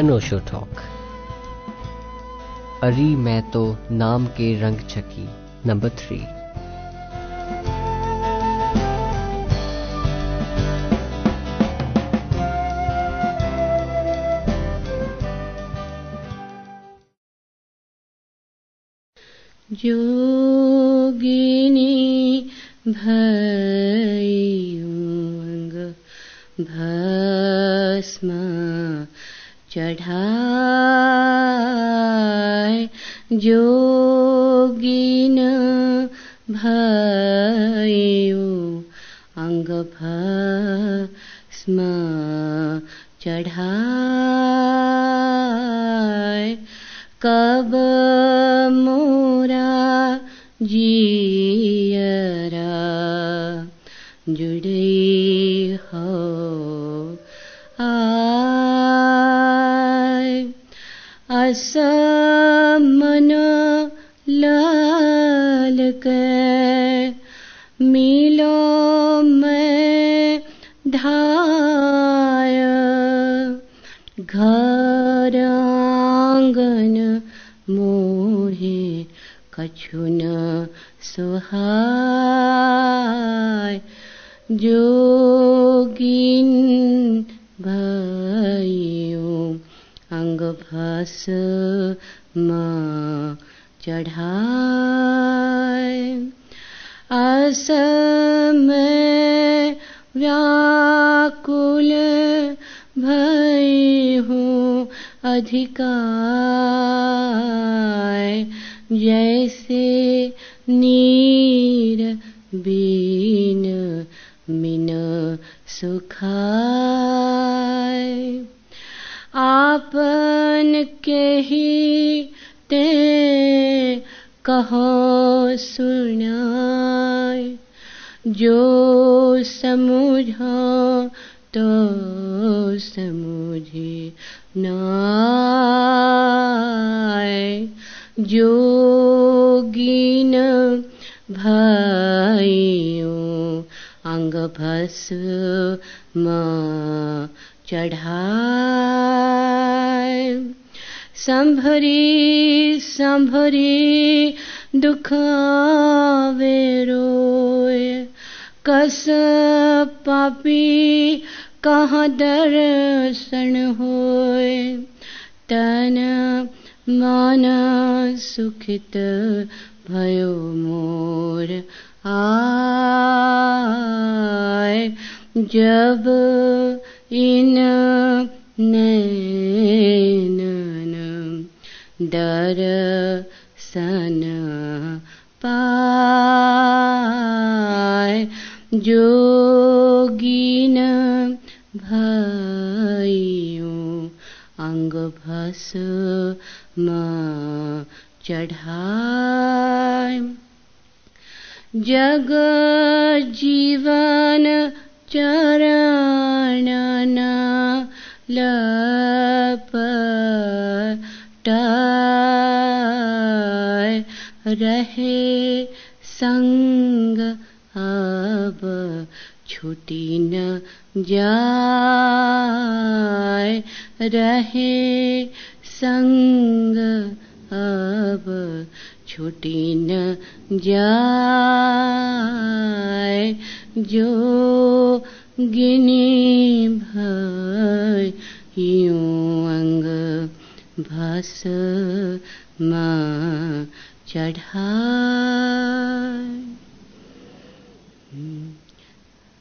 अनोशो talk अरी मैं तो नाम के रंग छकी नंबर थ्री जोगिनी भयुंग चढ़ाए जोगिन भयु अंग भस्म चढ़ाए कब मोरा असमन लाल के मिलो मैं धाय। घर आँगन मोहे कछुन सुहाय। जोगिन भयो भस चढ़ाय असमय व्याकुल भय हूँ अधिकार जैसे नीर बीन मिन सुखाय। आपन के ही ते कहो सुनाय जो समुझो तो समुझे नाय जोगिन भयो अंग भस चढ़ाए। संभरी संभरी दुख वे रोय कस पापी, कहाँ दर्शन होय तन, मन, सुखित, भयो, मोर आय जब इन नैनन दर्शन पाय जोगिन भयो अंग भस चढ़ाय। जग जीवन लपटाय रहे संग अब छुटी न जाय रहे संग अब छुटी न जाय जो गिनी भय यूँ अंग भस माँ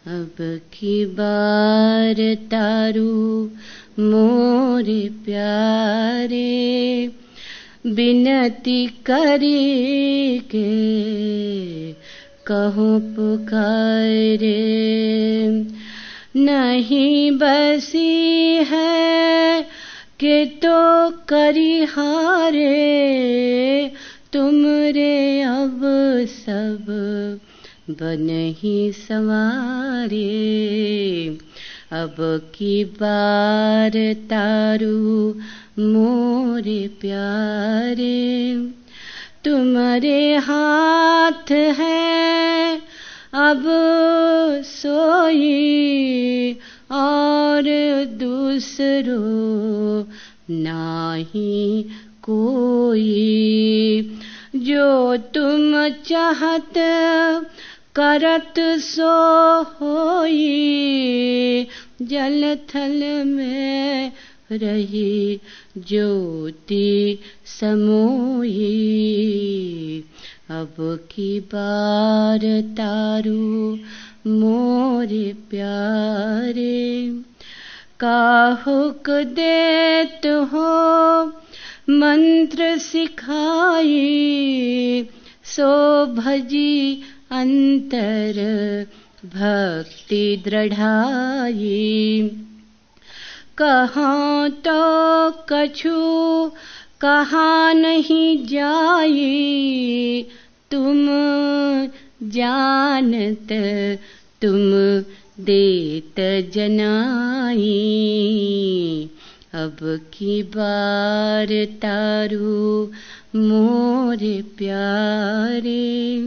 अब की बार तारू मोरे प्यारे, बिनती करी के कहूँ पुकारे। नहीं बसी है कि तो करी हारे तुम रे अब सब बन ही सवारे। अब की बार तारू मोरे प्यारे। तुम्हारे हाथ है अब सोई और दूसरों नाही कोई। जो तुम चाहत करत सो होई, जल थल में रही ज्योति समोई। अब की बार तारू मोरे प्यारे, काहुक देत हो मंत्र सिखाई सो भजी अंतर भक्ति दृढ़ाई कहाँ तो कछु कहा नहीं जाई तुम जानत, तुम देत जनाई। अब की बार तारू मोर प्यारे,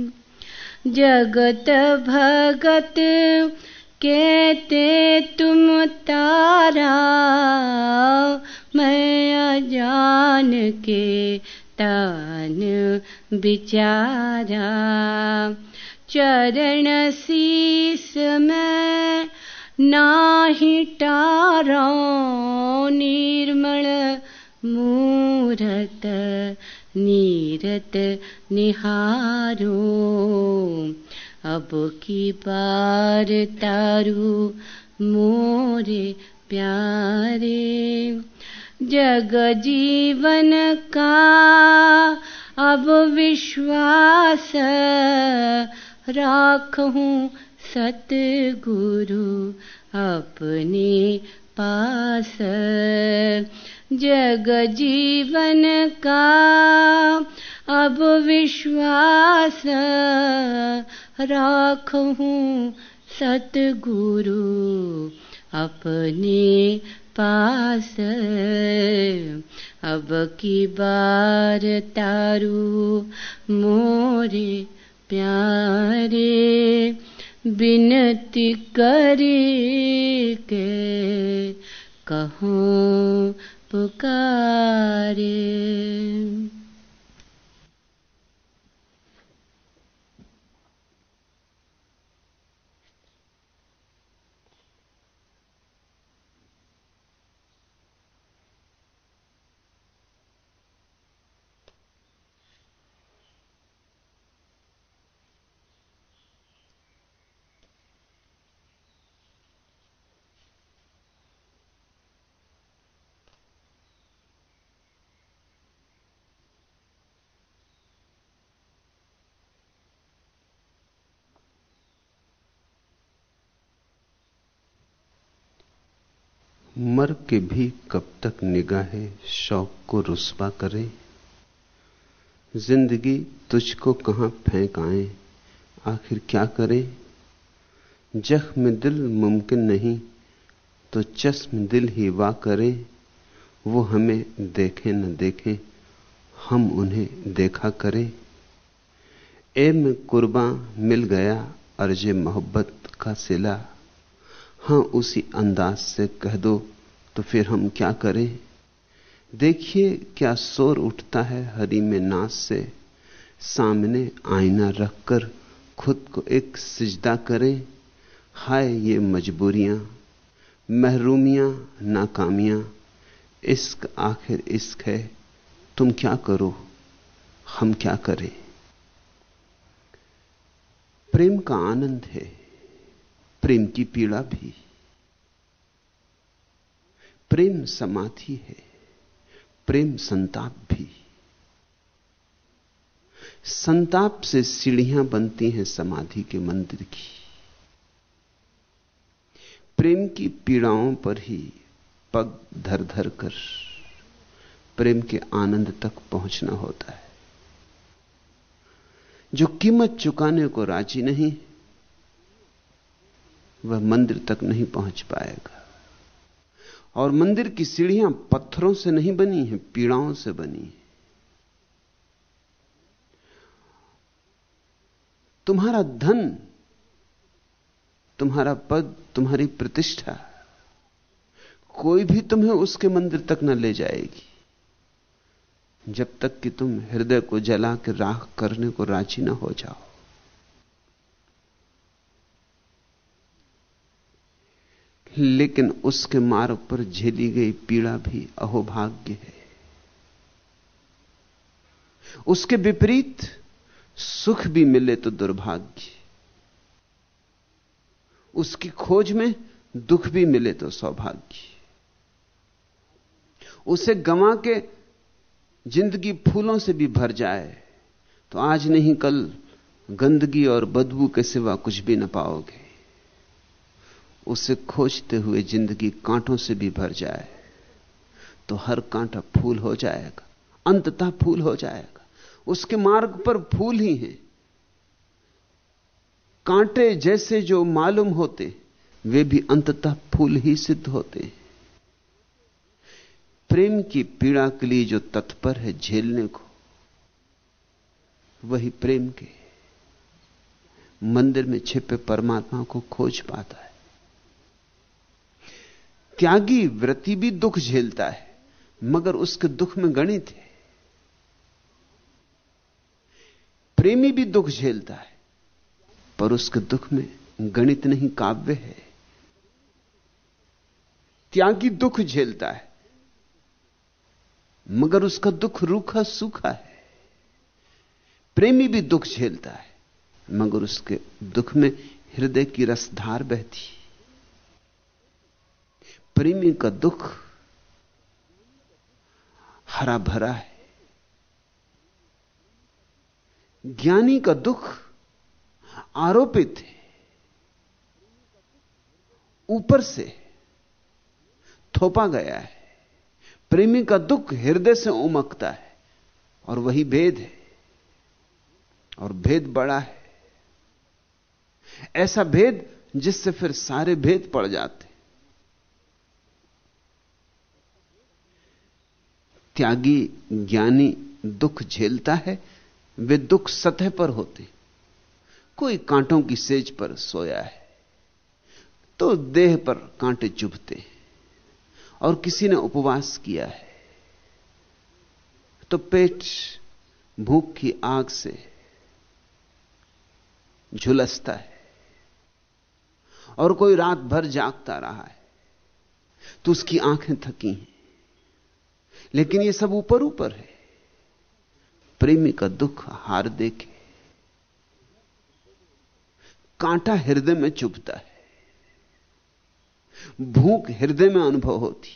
जगत भगत कहते तुम तारा, मैं अजान के तान बिचारा। चरण शीस में नाही टारो, निर्मल मूरत नीरत निहारो। अब की बार तारू मोरे प्यारे। जग जीवन का अब विश्वास राखूं सतगुरु अपने पास। जग जीवन का अब विश्वास राखूं सतगुरु अपने पास। अब की बार तारू मोरे प्यारे बिनती करे के कहूँ पुकारे। मर के भी कब तक निगाहे शौक को रुस्वा करें? ज़िंदगी तुझको कहाँ फेंक आए? आखिर क्या करें? जख्म दिल मुमकिन नहीं तो चश्म दिल ही वाह करें। वो हमें देखे न देखे, हम उन्हें देखा करें। ए में कुर्बां मिल गया अर्जे मोहब्बत का सिला हाँ उसी अंदाज से कह दो तो फिर हम क्या करें? देखिए क्या शोर उठता है हरी में नाच से। सामने आईना रखकर खुद को एक सिजदा करें। हाय ये मजबूरियाँ, महरूमियाँ, नाकामियाँ, इश्क आखिर इश्क है। तुम क्या करो? हम क्या करें? प्रेम का आनंद है, प्रेम की पीड़ा भी। प्रेम समाधि है, प्रेम संताप भी। संताप से सीढ़ियाँ बनती हैं समाधि के मंदिर की। प्रेम की पीड़ाओं पर ही पग धर धर कर प्रेम के आनंद तक पहुँचना होता है। जो कीमत चुकाने को राज़ी नहीं, वह मंदिर तक नहीं पहुँच पाएगा। और मंदिर की सीढ़ियाँ पत्थरों से नहीं बनी हैं, पीड़ाओं से बनी हैं। तुम्हारा धन, तुम्हारा पद, तुम्हारी प्रतिष्ठा, कोई भी तुम्हें उसके मंदिर तक न ले जाएगी, जब तक कि तुम हृदय को जला के राख करने को राज़ी न हो जाओ। लेकिन उसके मार्ग पर झेली गई पीड़ा भी अहोभाग्य है। उसके विपरीत सुख भी मिले तो दुर्भाग्य। उसकी खोज में दुख भी मिले तो सौभाग्य। उसे गंवा के ज़िंदगी फूलों से भी भर जाए तो आज नहीं कल गंदगी और बदबू के सिवा कुछ भी न पाओगे। उसे खोजते हुए ज़िंदगी कांटों से भी भर जाए तो हर कांटा फूल हो जाएगा, अंततः फूल हो जाएगा। उसके मार्ग पर फूल ही हैं। कांटे जैसे जो मालूम होते, वे भी अंततः फूल ही सिद्ध होते प्रेम की पीड़ा के लिए जो तत्पर है झेलने को, वही प्रेम के मंदिर में छिपे परमात्मा को खोज पाता है। त्यागी व्रति भी दुख झेलता है, मगर उसके दुख में गणित है। प्रेमी भी दुख झेलता है, पर उसके दुख में गणित नहीं, काव्य है। त्यागी दुख झेलता है, मगर उसका दुख रूखा सूखा है। प्रेमी भी दुख झेलता है, मगर उसके दुख में हृदय की रसधार बहती प्रेमी का दुख हरा भरा है। ज्ञानी का दुख आरोपित है। ऊपर से थोपा गया है। प्रेमी का दुख हृदय से उमकता है और वही भेद है और भेद बड़ा है। ऐसा भेद जिससे फिर सारे भेद पड़ जाते त्यागी ज्ञानी दुख झेलता है, वे दुख सतह पर होते। कोई कांटों की सेज पर सोया है तो देह पर कांटे चुभते और किसी ने उपवास किया है। तो पेट भूख की आग से झुलसता है, और कोई रात भर जागता रहा है तो उसकी आँखें थकी हैं। लेकिन ये सब ऊपर ऊपर है। प्रेमी का दुख हार देखे। कांटा हृदय में चुभता है। भूख हृदय में अनुभव होती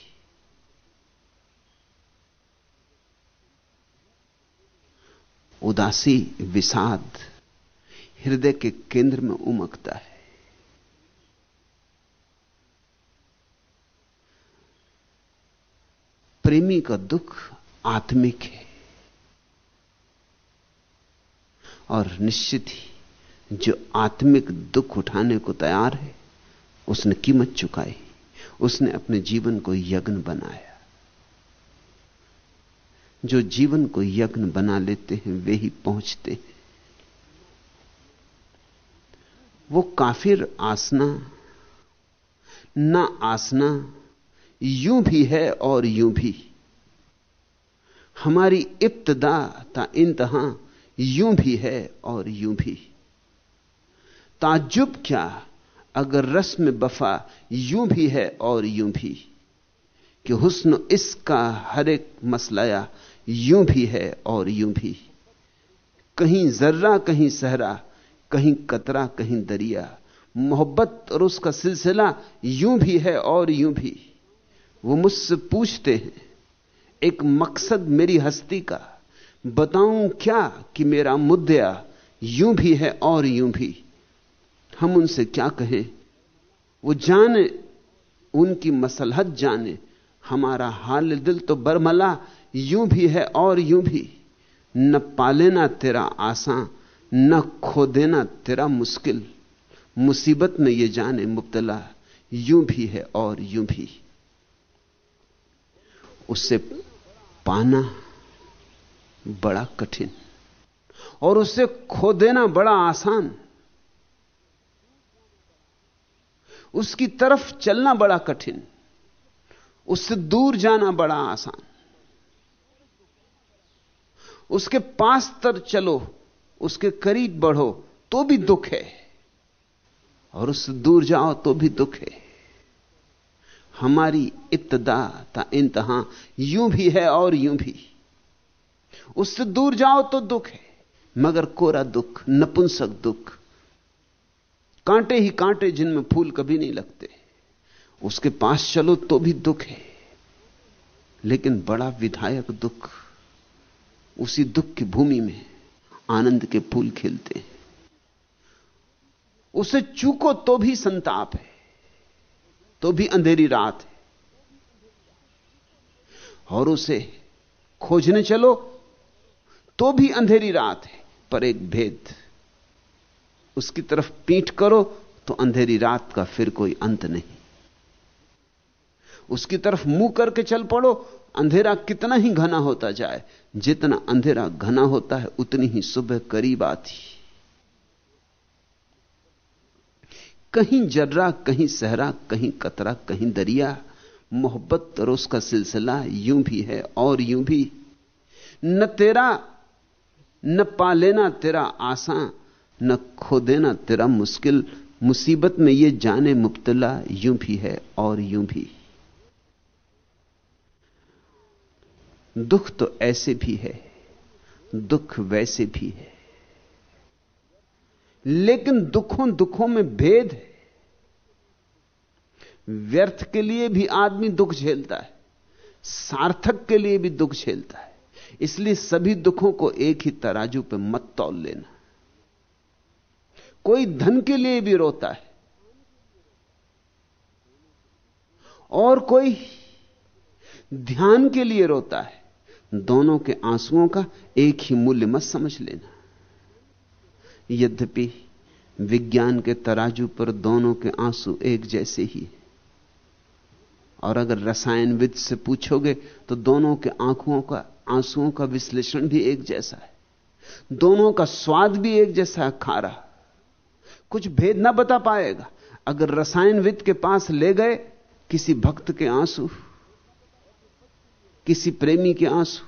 उदासी, विषाद हृदय के केंद्र में उमकता है। प्रेमी का दुख आत्मिक है। और निश्चित ही जो आत्मिक दुख उठाने को तैयार है, उसने कीमत चुकाई, उसने अपने जीवन को यज्ञ बनाया। जो जीवन को यज्ञ बना लेते हैं, वे ही पहुँचते हैं। वो काफिर आसना, ना आसना यूँ भी है और यूँ भी। हमारी इब्तदा ता इंतहा यूँ भी है और यूँ भी। ताजुब क्या अगर रस्म बफा यूँ भी है और यूँ भी? कि हुस्न इसका हर एक मसलाया यूँ भी है और यूँ भी। कहीं जर्रा, कहीं सहरा, कहीं कतरा, कहीं दरिया। मोहब्बत और उसका सिलसिला यूँ भी है और यूँ भी। वो मुझसे पूछते हैं, एक मकसद मेरी हस्ती का, बताऊँ क्या कि मेरा मुद्दा यूँ भी है और यूँ भी? हम उनसे क्या कहें? वो जाने, उनकी मसलहत जाने, हमारा हाल दिल तो बरमला, यूँ भी है और यूँ भी। न पालेना तेरा आसान न खो देना तेरा मुश्किल। मुसीबत में ये जाने मुब्तला, यूँ भी है और यूँ भी। उससे पाना बड़ा कठिन और उससे खो देना बड़ा आसान। उसकी तरफ़ चलना बड़ा कठिन, उससे दूर जाना बड़ा आसान। उसके पास तर चलो, उसके करीब बढ़ो तो भी दुख है और उससे दूर जाओ तो भी दुख है। हमारी इब्तदा ता इंतहा यूँ भी है और यूँ भी। उससे दूर जाओ तो दुख है, मगर कोरा दुख, नपुंसक दुख। कांटे ही कांटे जिनमें फूल कभी नहीं लगते। उसके पास चलो तो भी दुख है, लेकिन बड़ा विधायक दुख। उसी दुख की भूमि में आनंद के फूल खिलते हैं। उसे चूको तो भी संताप है। तो भी अंधेरी रात है। और उसे खोजने चलो तो भी अंधेरी रात है। पर एक भेद, उसकी तरफ़ पीठ करो तो अंधेरी रात का फिर कोई अंत नहीं। उसकी तरफ़ मुँह करके चल पड़ो, अंधेरा कितना ही घना होता जाए, जितना अंधेरा घना होता है, उतनी ही सुबह करीब आती। कहीं जर्रा, कहीं सहरा, कहीं कतरा, कहीं दरिया, मोहब्बत और उसका सिलसिला यूँ भी है और यूँ भी। न तेरा, न पा लेना तेरा आसान न खो देना तेरा मुश्किल, मुसीबत में ये जाने मुब्तला यूँ भी है और यूँ भी। दुख तो ऐसे भी है, दुख वैसे भी है। लेकिन दुखों दुखों में भेद है। व्यर्थ के लिए भी आदमी दुख झेलता है, सार्थक के लिए भी दुख झेलता है। इसलिए सभी दुखों को एक ही तराजू पर मत तौल लेना। कोई धन के लिए भी रोता है, और कोई ध्यान के लिए रोता है, दोनों के आंसुओं का एक ही मूल्य मत समझ लेना। यद्यपि विज्ञान के तराजू पर दोनों के आँसू एक जैसे ही और अगर रसायनविद से पूछोगे तो दोनों के आँखों का, आंसुओं का विश्लेषण भी एक जैसा है। दोनों का स्वाद भी एक जैसा है, खारा। कुछ भेद ना बता पाएगा। अगर रसायनविद के पास ले गए, किसी भक्त के आँसू, किसी प्रेमी के आँसू,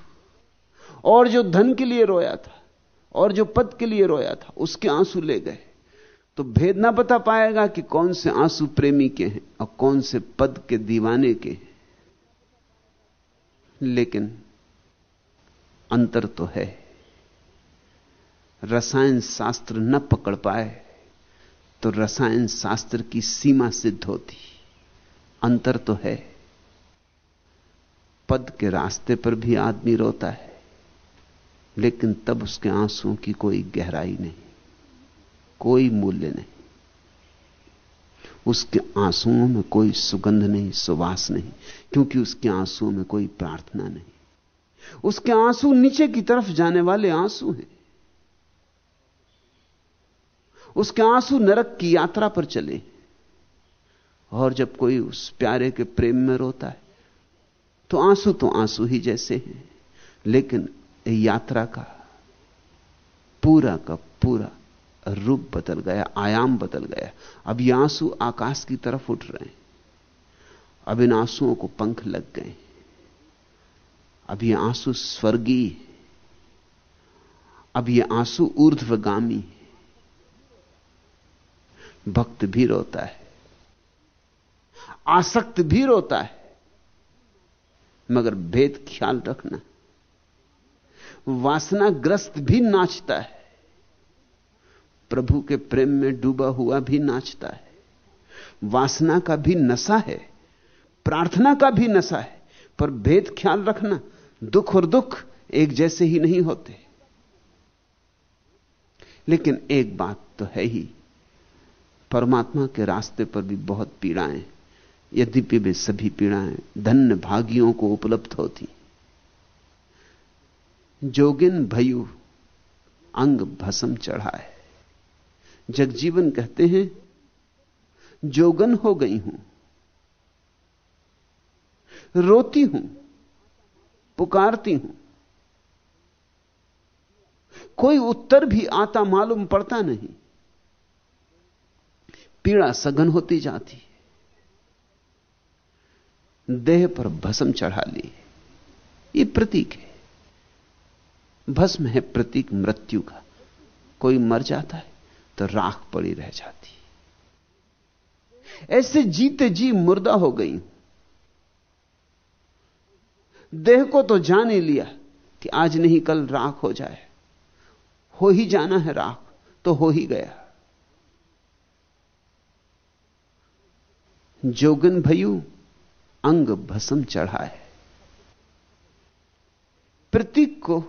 और जो धन के लिए रोया था और जो पद के लिए रोया था, उसके आँसू ले गए। तो भेद ना बता पाएगा कि कौन से आँसू प्रेमी के हैं और कौन से पद के दीवाने के हैं। लेकिन अंतर तो है। रसायन शास्त्र न पकड़ पाए तो रसायन शास्त्र की सीमा सिद्ध होती। अंतर तो है। पद के रास्ते पर भी आदमी रोता है। लेकिन तब उसके आंसुओं की कोई गहराई नहीं, कोई मूल्य नहीं। उसके आंसुओं में कोई सुगंध नहीं, सुवास नहीं, क्योंकि उसके आंसुओं में कोई प्रार्थना नहीं। उसके आँसू नीचे की तरफ़ जाने वाले आँसू हैं। उसके आँसू नरक की यात्रा पर चले और जब कोई उस प्यारे के प्रेम में रोता है तो आँसू तो आँसू ही जैसे हैं, लेकिन यात्रा का पूरा का पूरा रूप बदल गया, आयाम बदल गया। अब ये आँसू आकाश की तरफ़ उठ रहे हैं। अब इन आंसुओं को पंख लग गए। अब ये आँसू स्वर्गीय अब ये आँसू ऊर्ध्वगामी भक्त भी रोता है। आसक्त भी रोता है। मगर भेद ख्याल रखना। वासनाग्रस्त भी नाचता है। प्रभु के प्रेम में डूबा हुआ भी नाचता है। वासना का भी नशा है, प्रार्थना का भी नशा है, पर भेद ख्याल रखना दुख और दुख एक जैसे ही नहीं होते। लेकिन एक बात तो है ही, परमात्मा के रास्ते पर भी बहुत पीड़ाएँ, यद्यपि वे सभी पीड़ाएँ धन्य भागियों को उपलब्ध होती। जोगिन भयु, अंग भसम चढ़ाए। जगजीवन कहते हैं, जोगन हो गई हूँ, रोती हूँ, पुकारती हूँ। कोई उत्तर भी आता मालूम पड़ता नहीं। पीड़ा सघन होती जाती देह पर भसम चढ़ा ली। ये प्रतीक है। भस्म है प्रतीक मृत्यु का। कोई मर जाता है तो राख पड़ी रह जाती ऐसे जीते जी मुर्दा हो गई। देह को तो जान ही लिया कि आज नहीं कल राख हो जाए। हो ही जाना है राख तो हो ही गया। जोगन भयु, अंग भस्म चढ़ा है प्रतीक को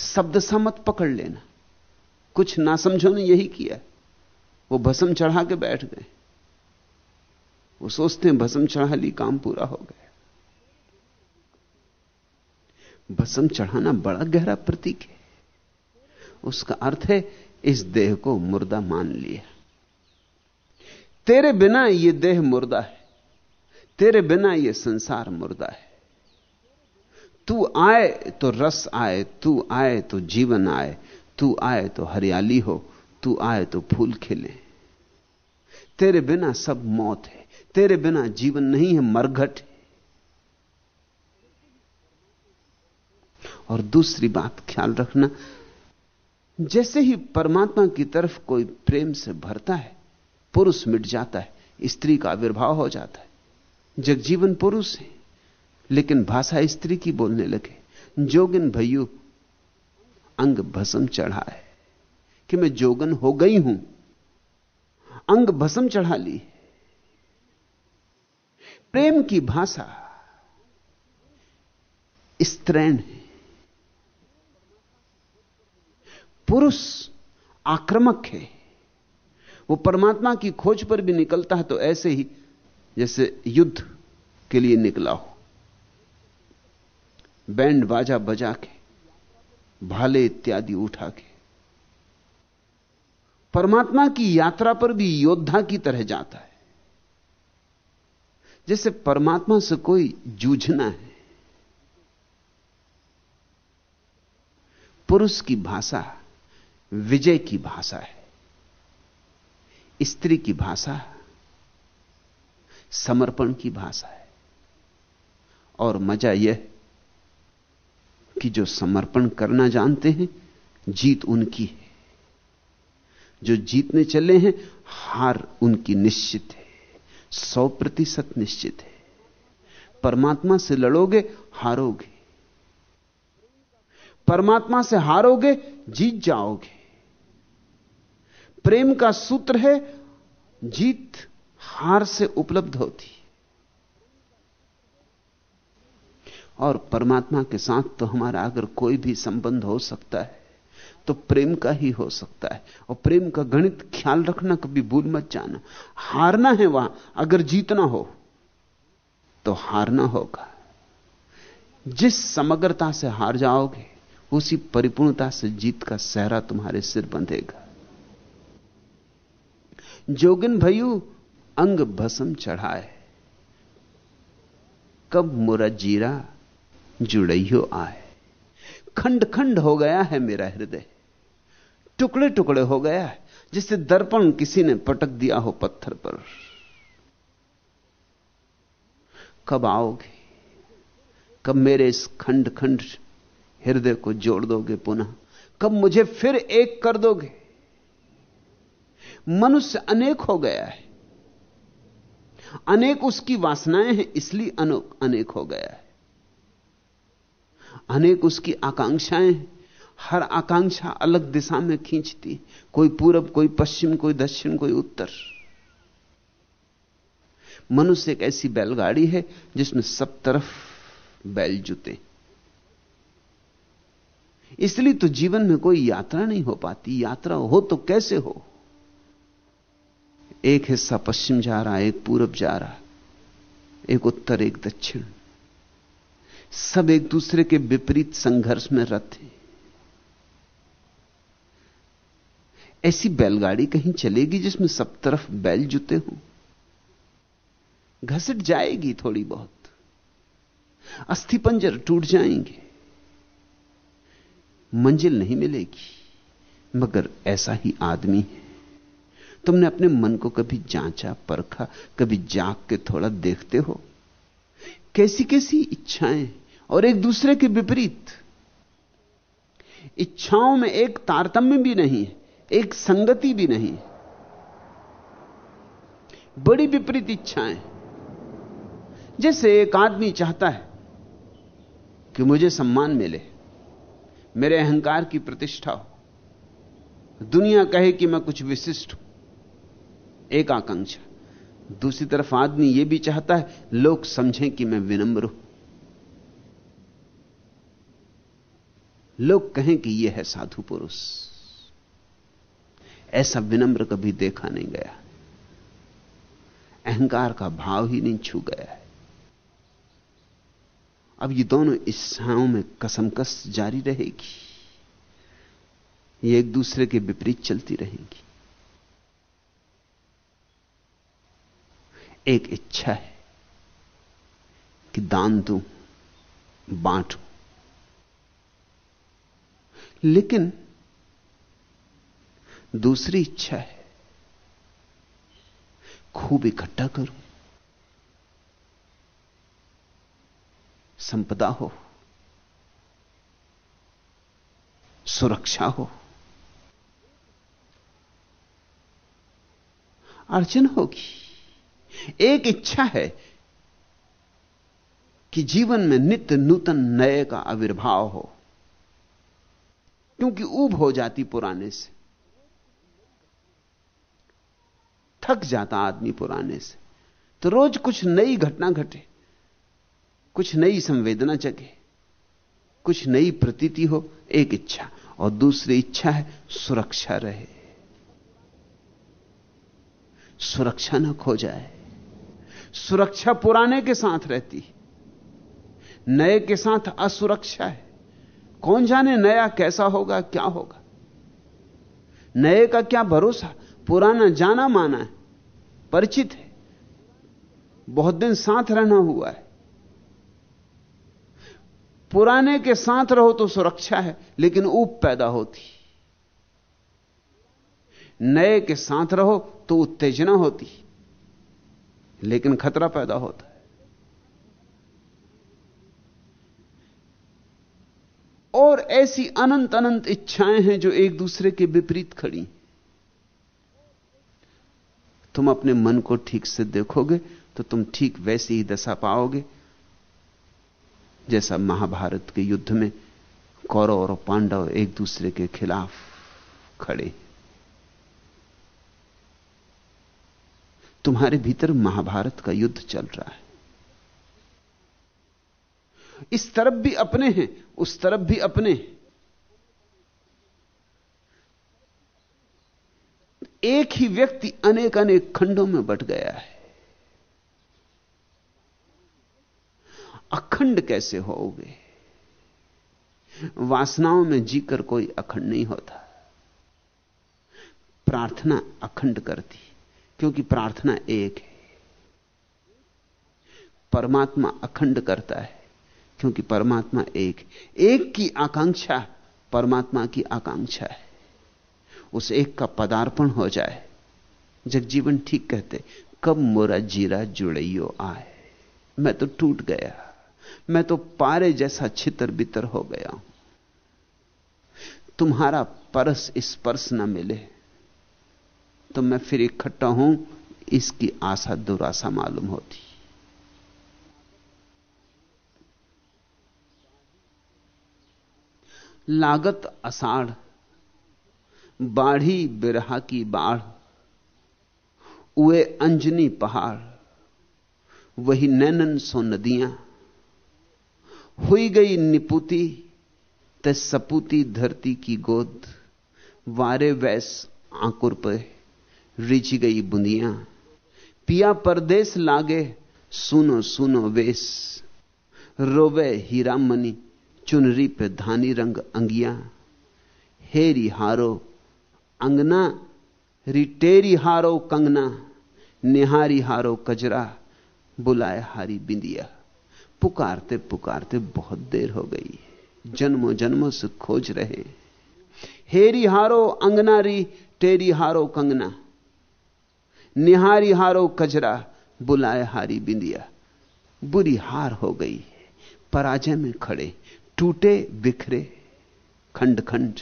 शब्द सा मत पकड़ लेना। कुछ ना समझो ने यही किया। वो भसम चढ़ा के बैठ गए। वो सोचते हैं भस्म चढ़ा ली, काम पूरा हो गया। भसम चढ़ाना बड़ा गहरा प्रतीक है। उसका अर्थ है, इस देह को मुर्दा मान लिया। तेरे बिना यह देह मुर्दा है। तेरे बिना यह संसार मुर्दा है। तू आए तो रस आए, तू आए तो जीवन आए, तू आए तो हरियाली हो, तू आए तो फूल खिले। तेरे बिना सब मौत है, तेरे बिना जीवन नहीं है, मरघट और दूसरी बात ख्याल रखना, जैसे ही परमात्मा की तरफ़ कोई प्रेम से भरता है, पुरुष मिट जाता है, स्त्री का आविर्भाव हो जाता है। जगजीवन पुरुष है। लेकिन भाषा स्त्री की बोलने लगे। जोगिन भैयू, अंग भस्म चढ़ा है कि मैं जोगन हो गई हूँ। अंग भस्म चढ़ा ली प्रेम की भाषा स्त्रैण है। पुरुष आक्रमक है। वो परमात्मा की खोज पर भी निकलता है तो ऐसे ही जैसे युद्ध के लिए निकला हो। बैंड बाजा बजा के भाले इत्यादि उठा के परमात्मा की यात्रा पर भी योद्धा की तरह जाता है। जैसे परमात्मा से कोई जूझना है, पुरुष की भाषा विजय की भाषा है, स्त्री की भाषा समर्पण की भाषा है। और मज़ा यह कि जो समर्पण करना जानते हैं, जीत उनकी है। जो जीतने चले हैं, हार उनकी निश्चित है। सौ प्रतिशत निश्चित है। परमात्मा से लड़ोगे, हारोगे। परमात्मा से हारोगे, जीत जाओगे। प्रेम का सूत्र है, जीत हार से उपलब्ध होती। और परमात्मा के साथ तो हमारा अगर कोई भी संबंध हो सकता है तो प्रेम का ही हो सकता है। और प्रेम का गणित ख्याल रखना कभी भूल मत जाना। हारना है वहाँ, अगर जीतना हो तो हारना होगा। जिस समग्रता से हार जाओगे, उसी परिपूर्णता से जीत का सहरा तुम्हारे सिर बंधेगा। जोगिन भयु, अंग भसम चढ़ाए। कब मुरा जीरा जुड़इयो आए। खंड खंड हो गया है मेरा हृदय। टुकड़े टुकड़े हो गया है जिससे दर्पण किसी ने पटक दिया हो पत्थर पर। कब आओगे? कब मेरे इस खंड खंड हृदय को जोड़ दोगे पुनः? कब मुझे फिर एक कर दोगे? मनुष्य अनेक हो गया है। अनेक उसकी वासनाएँ हैं, इसलिए अनेक हो गया है। अनेक उसकी आकांक्षाएँ हर आकांक्षा अलग दिशा में खींचती कोई पूरब, कोई पश्चिम, कोई दक्षिण, कोई उत्तर। मनुष्य एक ऐसी बैलगाड़ी है जिसमें सब तरफ़ बैल जुते इसलिए तो जीवन में कोई यात्रा नहीं हो पाती। यात्रा हो तो कैसे हो? एक हिस्सा पश्चिम जा रहा, एक पूरब जा रहा, एक उत्तर, एक दक्षिण। सब एक दूसरे के विपरीत संघर्ष में रथ हैं। ऐसी बैलगाड़ी कहीं चलेगी जिसमें सब तरफ़ बैल जुते हों? घसट जाएगी थोड़ी बहुत। अस्थिपंजर टूट जाएँगे। मंजिल नहीं मिलेगी, मगर ऐसा ही आदमी है। तुमने अपने मन को कभी जांचा, परखा, कभी जाग के थोड़ा देखते हो? कैसी कैसी इच्छाएँ और एक दूसरे के विपरीत। इच्छाओं में एक तारतम्य भी नहीं एक संगति भी नहीं बड़ी विपरीत इच्छाएँ। जैसे एक आदमी चाहता है कि मुझे सम्मान मिले, मेरे अहंकार की प्रतिष्ठा हो। दुनिया कहे कि मैं कुछ विशिष्ट हूँ एक आकांक्षा दूसरी तरफ़ आदमी यह भी चाहता है, लोग समझें कि मैं विनम्र हूँ। लोग कहें कि यह है साधु पुरुष। ऐसा विनम्र कभी देखा नहीं गया। अहंकार का भाव ही नहीं छू गया है। अब ये दोनों इच्छाओं में कसमकस जारी रहेगी। ये एक दूसरे के विपरीत चलती रहेंगी। एक इच्छा है कि दान दूँ, बांटू। लेकिन दूसरी इच्छा है खूब इकट्ठा करूँ, संपदा हो, सुरक्षा हो अर्चन होगी। एक इच्छा है कि जीवन में नित्य नूतन नए का आविर्भाव हो। क्योंकि ऊब हो जाती पुराने से। थक जाता आदमी पुराने से। तो रोज कुछ नई घटना घटे, कुछ नई संवेदना जगे, कुछ नई प्रतीति हो, एक इच्छा, और दूसरी इच्छा है सुरक्षा रहे। सुरक्षा ना खो जाए। सुरक्षा पुराने के साथ रहती नए के साथ असुरक्षा है। कौन जाने नया कैसा होगा, क्या होगा? नए का क्या भरोसा? पुराना जाना माना है, परिचित है, बहुत दिन साथ रहना हुआ है। पुराने के साथ रहो तो सुरक्षा है, लेकिन ऊप पैदा होती। नए के साथ रहो तो उत्तेजना होती, लेकिन खतरा पैदा होता। और ऐसी अनंत अनंत इच्छाएँ हैं जो एक दूसरे के विपरीत खड़ी। तुम अपने मन को ठीक से देखोगे तो तुम ठीक वैसी ही दशा पाओगे, जैसा महाभारत के युद्ध में कौरव और पांडव एक दूसरे के खिलाफ खड़े। तुम्हारे भीतर महाभारत का युद्ध चल रहा है। इस तरफ़ भी अपने हैं, उस तरफ़ भी अपने एक ही व्यक्ति अनेक अनेक खंडों में बट गया है। अखंड कैसे होगे वासनाओं में जीकर कोई अखंड नहीं होता। प्रार्थना अखंड करती, क्योंकि प्रार्थना एक है। परमात्मा अखंड करता है। क्योंकि परमात्मा एक एक की आकांक्षा परमात्मा की आकांक्षा है। उस एक का पदार्पण हो जाए। जगजीवन ठीक कहते, कब मोरा जीरा जुड़ैयो आए? मैं तो टूट गया। मैं तो पारे जैसा छितर बितर हो गया हूँ। तुम्हारा परस स्पर्श न मिले तो मैं फिर इकट्ठा हूँ, इसकी आशा दुराशा मालूम होती। लागत अषाढ़ बाढ़ी बिरहा की बाढ़, उए अंजनी पहाड़, वही नैनन सो नदियाँ, हुई गई निपुति ते सपूती धरती की गोद, वारे वैस आंकुर पे रिझ गई बुंदियाँ, पिया परदेश लागे, सुनो सुनो वेश, रोवे हीरा मनी। चुनरी पे धानी रंग अंगिया, हेरी हारो अंगना, रिटेरी हारो कंगना, निहारी हारो कजरा, बुलाए हारी बिंदिया। पुकारते पुकारते बहुत देर हो गई, जन्मों जन्मों से खोज रहे। हेरी हारो अंगना री टेरी हारो कंगना, निहारी हारो कजरा, बुलाए हारी बिंदिया। बुरी हार हो गई, पराजय में खड़े टूटे, बिखरे खंड खंड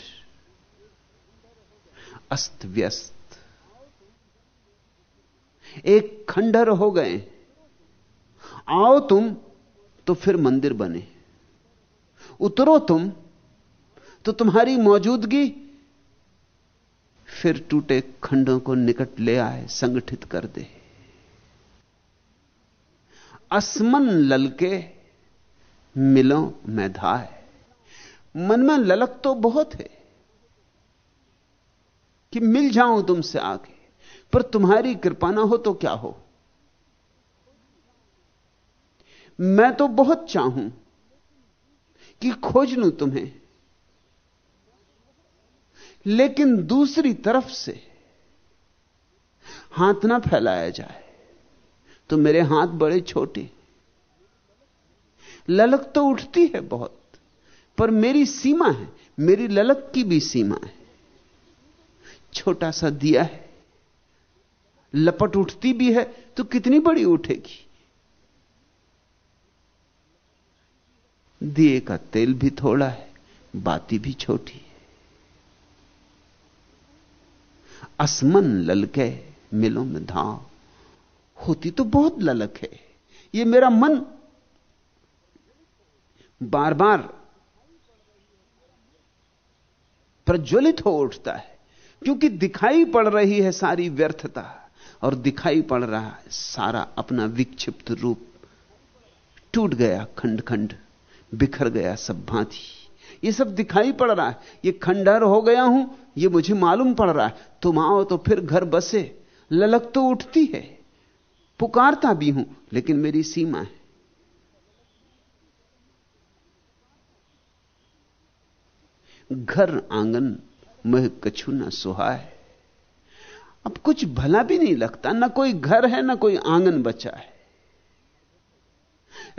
अस्त व्यस्त। एक खंडर हो गए। आओ तुम तो फिर मंदिर बने। उतरो तुम तो तुम्हारी मौजूदगी। फिर टूटे खंडों को निकट ले आए, संगठित कर दे। असमन ललके मिलो मैं धाए मन में ललक तो बहुत है कि मिल जाऊँ तुमसे आगे, पर तुम्हारी कृपा ना हो तो क्या हो? मैं तो बहुत चाहूँ कि खोज लू तुम्हें, लेकिन दूसरी तरफ़ से हाथ ना फैलाया जाए तो मेरे हाथ बड़े छोटे। ललक तो उठती है बहुत, पर मेरी सीमा है, मेरी ललक की भी सीमा है। छोटा सा दिया है, लपट उठती भी है तो कितनी बड़ी उठेगी? दिए का तेल भी थोड़ा है, बाती भी छोटी है। असमन ललके मिलो में धाव। होती तो बहुत ललक है, ये मेरा मन बार बार प्रज्वलित हो उठता है, क्योंकि दिखाई पड़ रही है सारी व्यर्थता, और दिखाई पड़ रहा है सारा अपना विक्षिप्त रूप। टूट गया खंड खंड बिखर गया सब भांति। ये सब दिखाई पड़ रहा है। ये खंडहर हो गया हूँ, ये मुझे मालूम पड़ रहा है। तुम आओ तो फिर घर बसे। ललक तो उठती है। पुकारता भी हूँ, लेकिन मेरी सीमा है। घर आँगन मह कछु न सुहा है अब कुछ भला भी नहीं लगता, ना कोई घर है, ना कोई आँगन बचा है।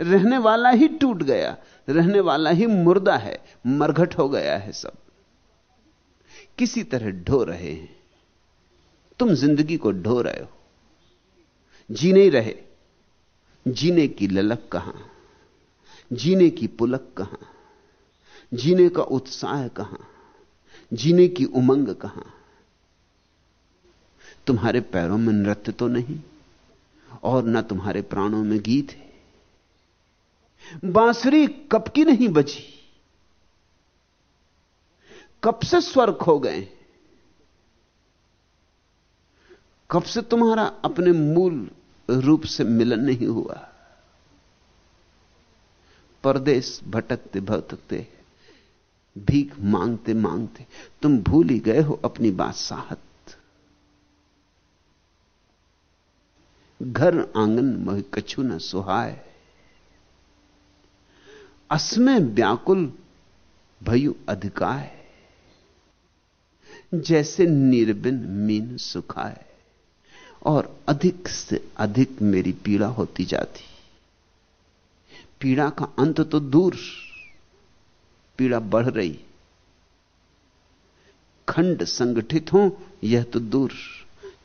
रहने वाला ही टूट गया, रहने वाला ही मुर्दा है, मरघट हो गया है सब। किसी तरह ढो रहे हैं। तुम ज़िंदगी को ढो रहे हो। जी नहीं रहे। जीने की ललक कहाँ? जीने की पुलक कहाँ? जीने का उत्साह कहाँ? जीने की उमंग कहाँ? तुम्हारे पैरों में नृत्य तो नहीं, और ना तुम्हारे प्राणों में गीत है। बांसुरी कब की नहीं बजी कब से स्वर खो गए। कब से तुम्हारा अपने मूल रूप से मिलन नहीं हुआ। परदेश भटकते भटकते भीख मांगते मांगते तुम भूल ही गए हो अपनी बादशाहत घर आँगन मह कछु न सुहाय असमय व्याकुल भयु अधिकाय जैसे निर्बिन मीन सुखाए, और अधिक से अधिक मेरी पीड़ा होती जाती। पीड़ा का अंत तो दूर। पीड़ा बढ़ रही। खंड संगठित हो, यह तो दूर।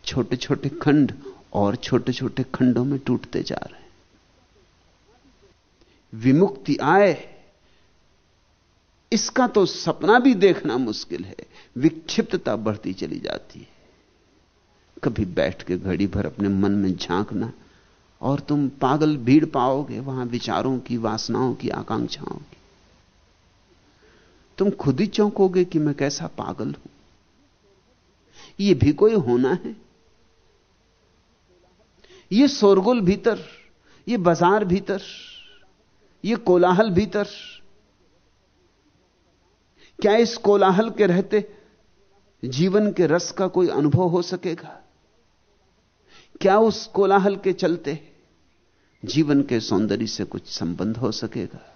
छोटे छोटे खंड और छोटे छोटे खंडों में टूटते जा रहे हैं। विमुक्ति आए, इसका तो सपना भी देखना मुश्किल है। विक्षिप्तता बढ़ती चली जाती है। कभी बैठ के घड़ी भर अपने मन में झांकना, और तुम पागल भीड़ पाओगे, वहाँ विचारों की, वासनाओं की, आकांक्षाओं की। तुम खुद ही चौंकोगे कि मैं कैसा पागल हूँ? यह भी कोई होना है? ये शोरगुल भीतर, ये बाज़ार भीतर, ये कोलाहल भीतर, क्या इस कोलाहल के रहते जीवन के रस का कोई अनुभव हो सकेगा? क्या उस कोलाहल के चलते जीवन के सौंदर्य से कुछ संबंध हो सकेगा?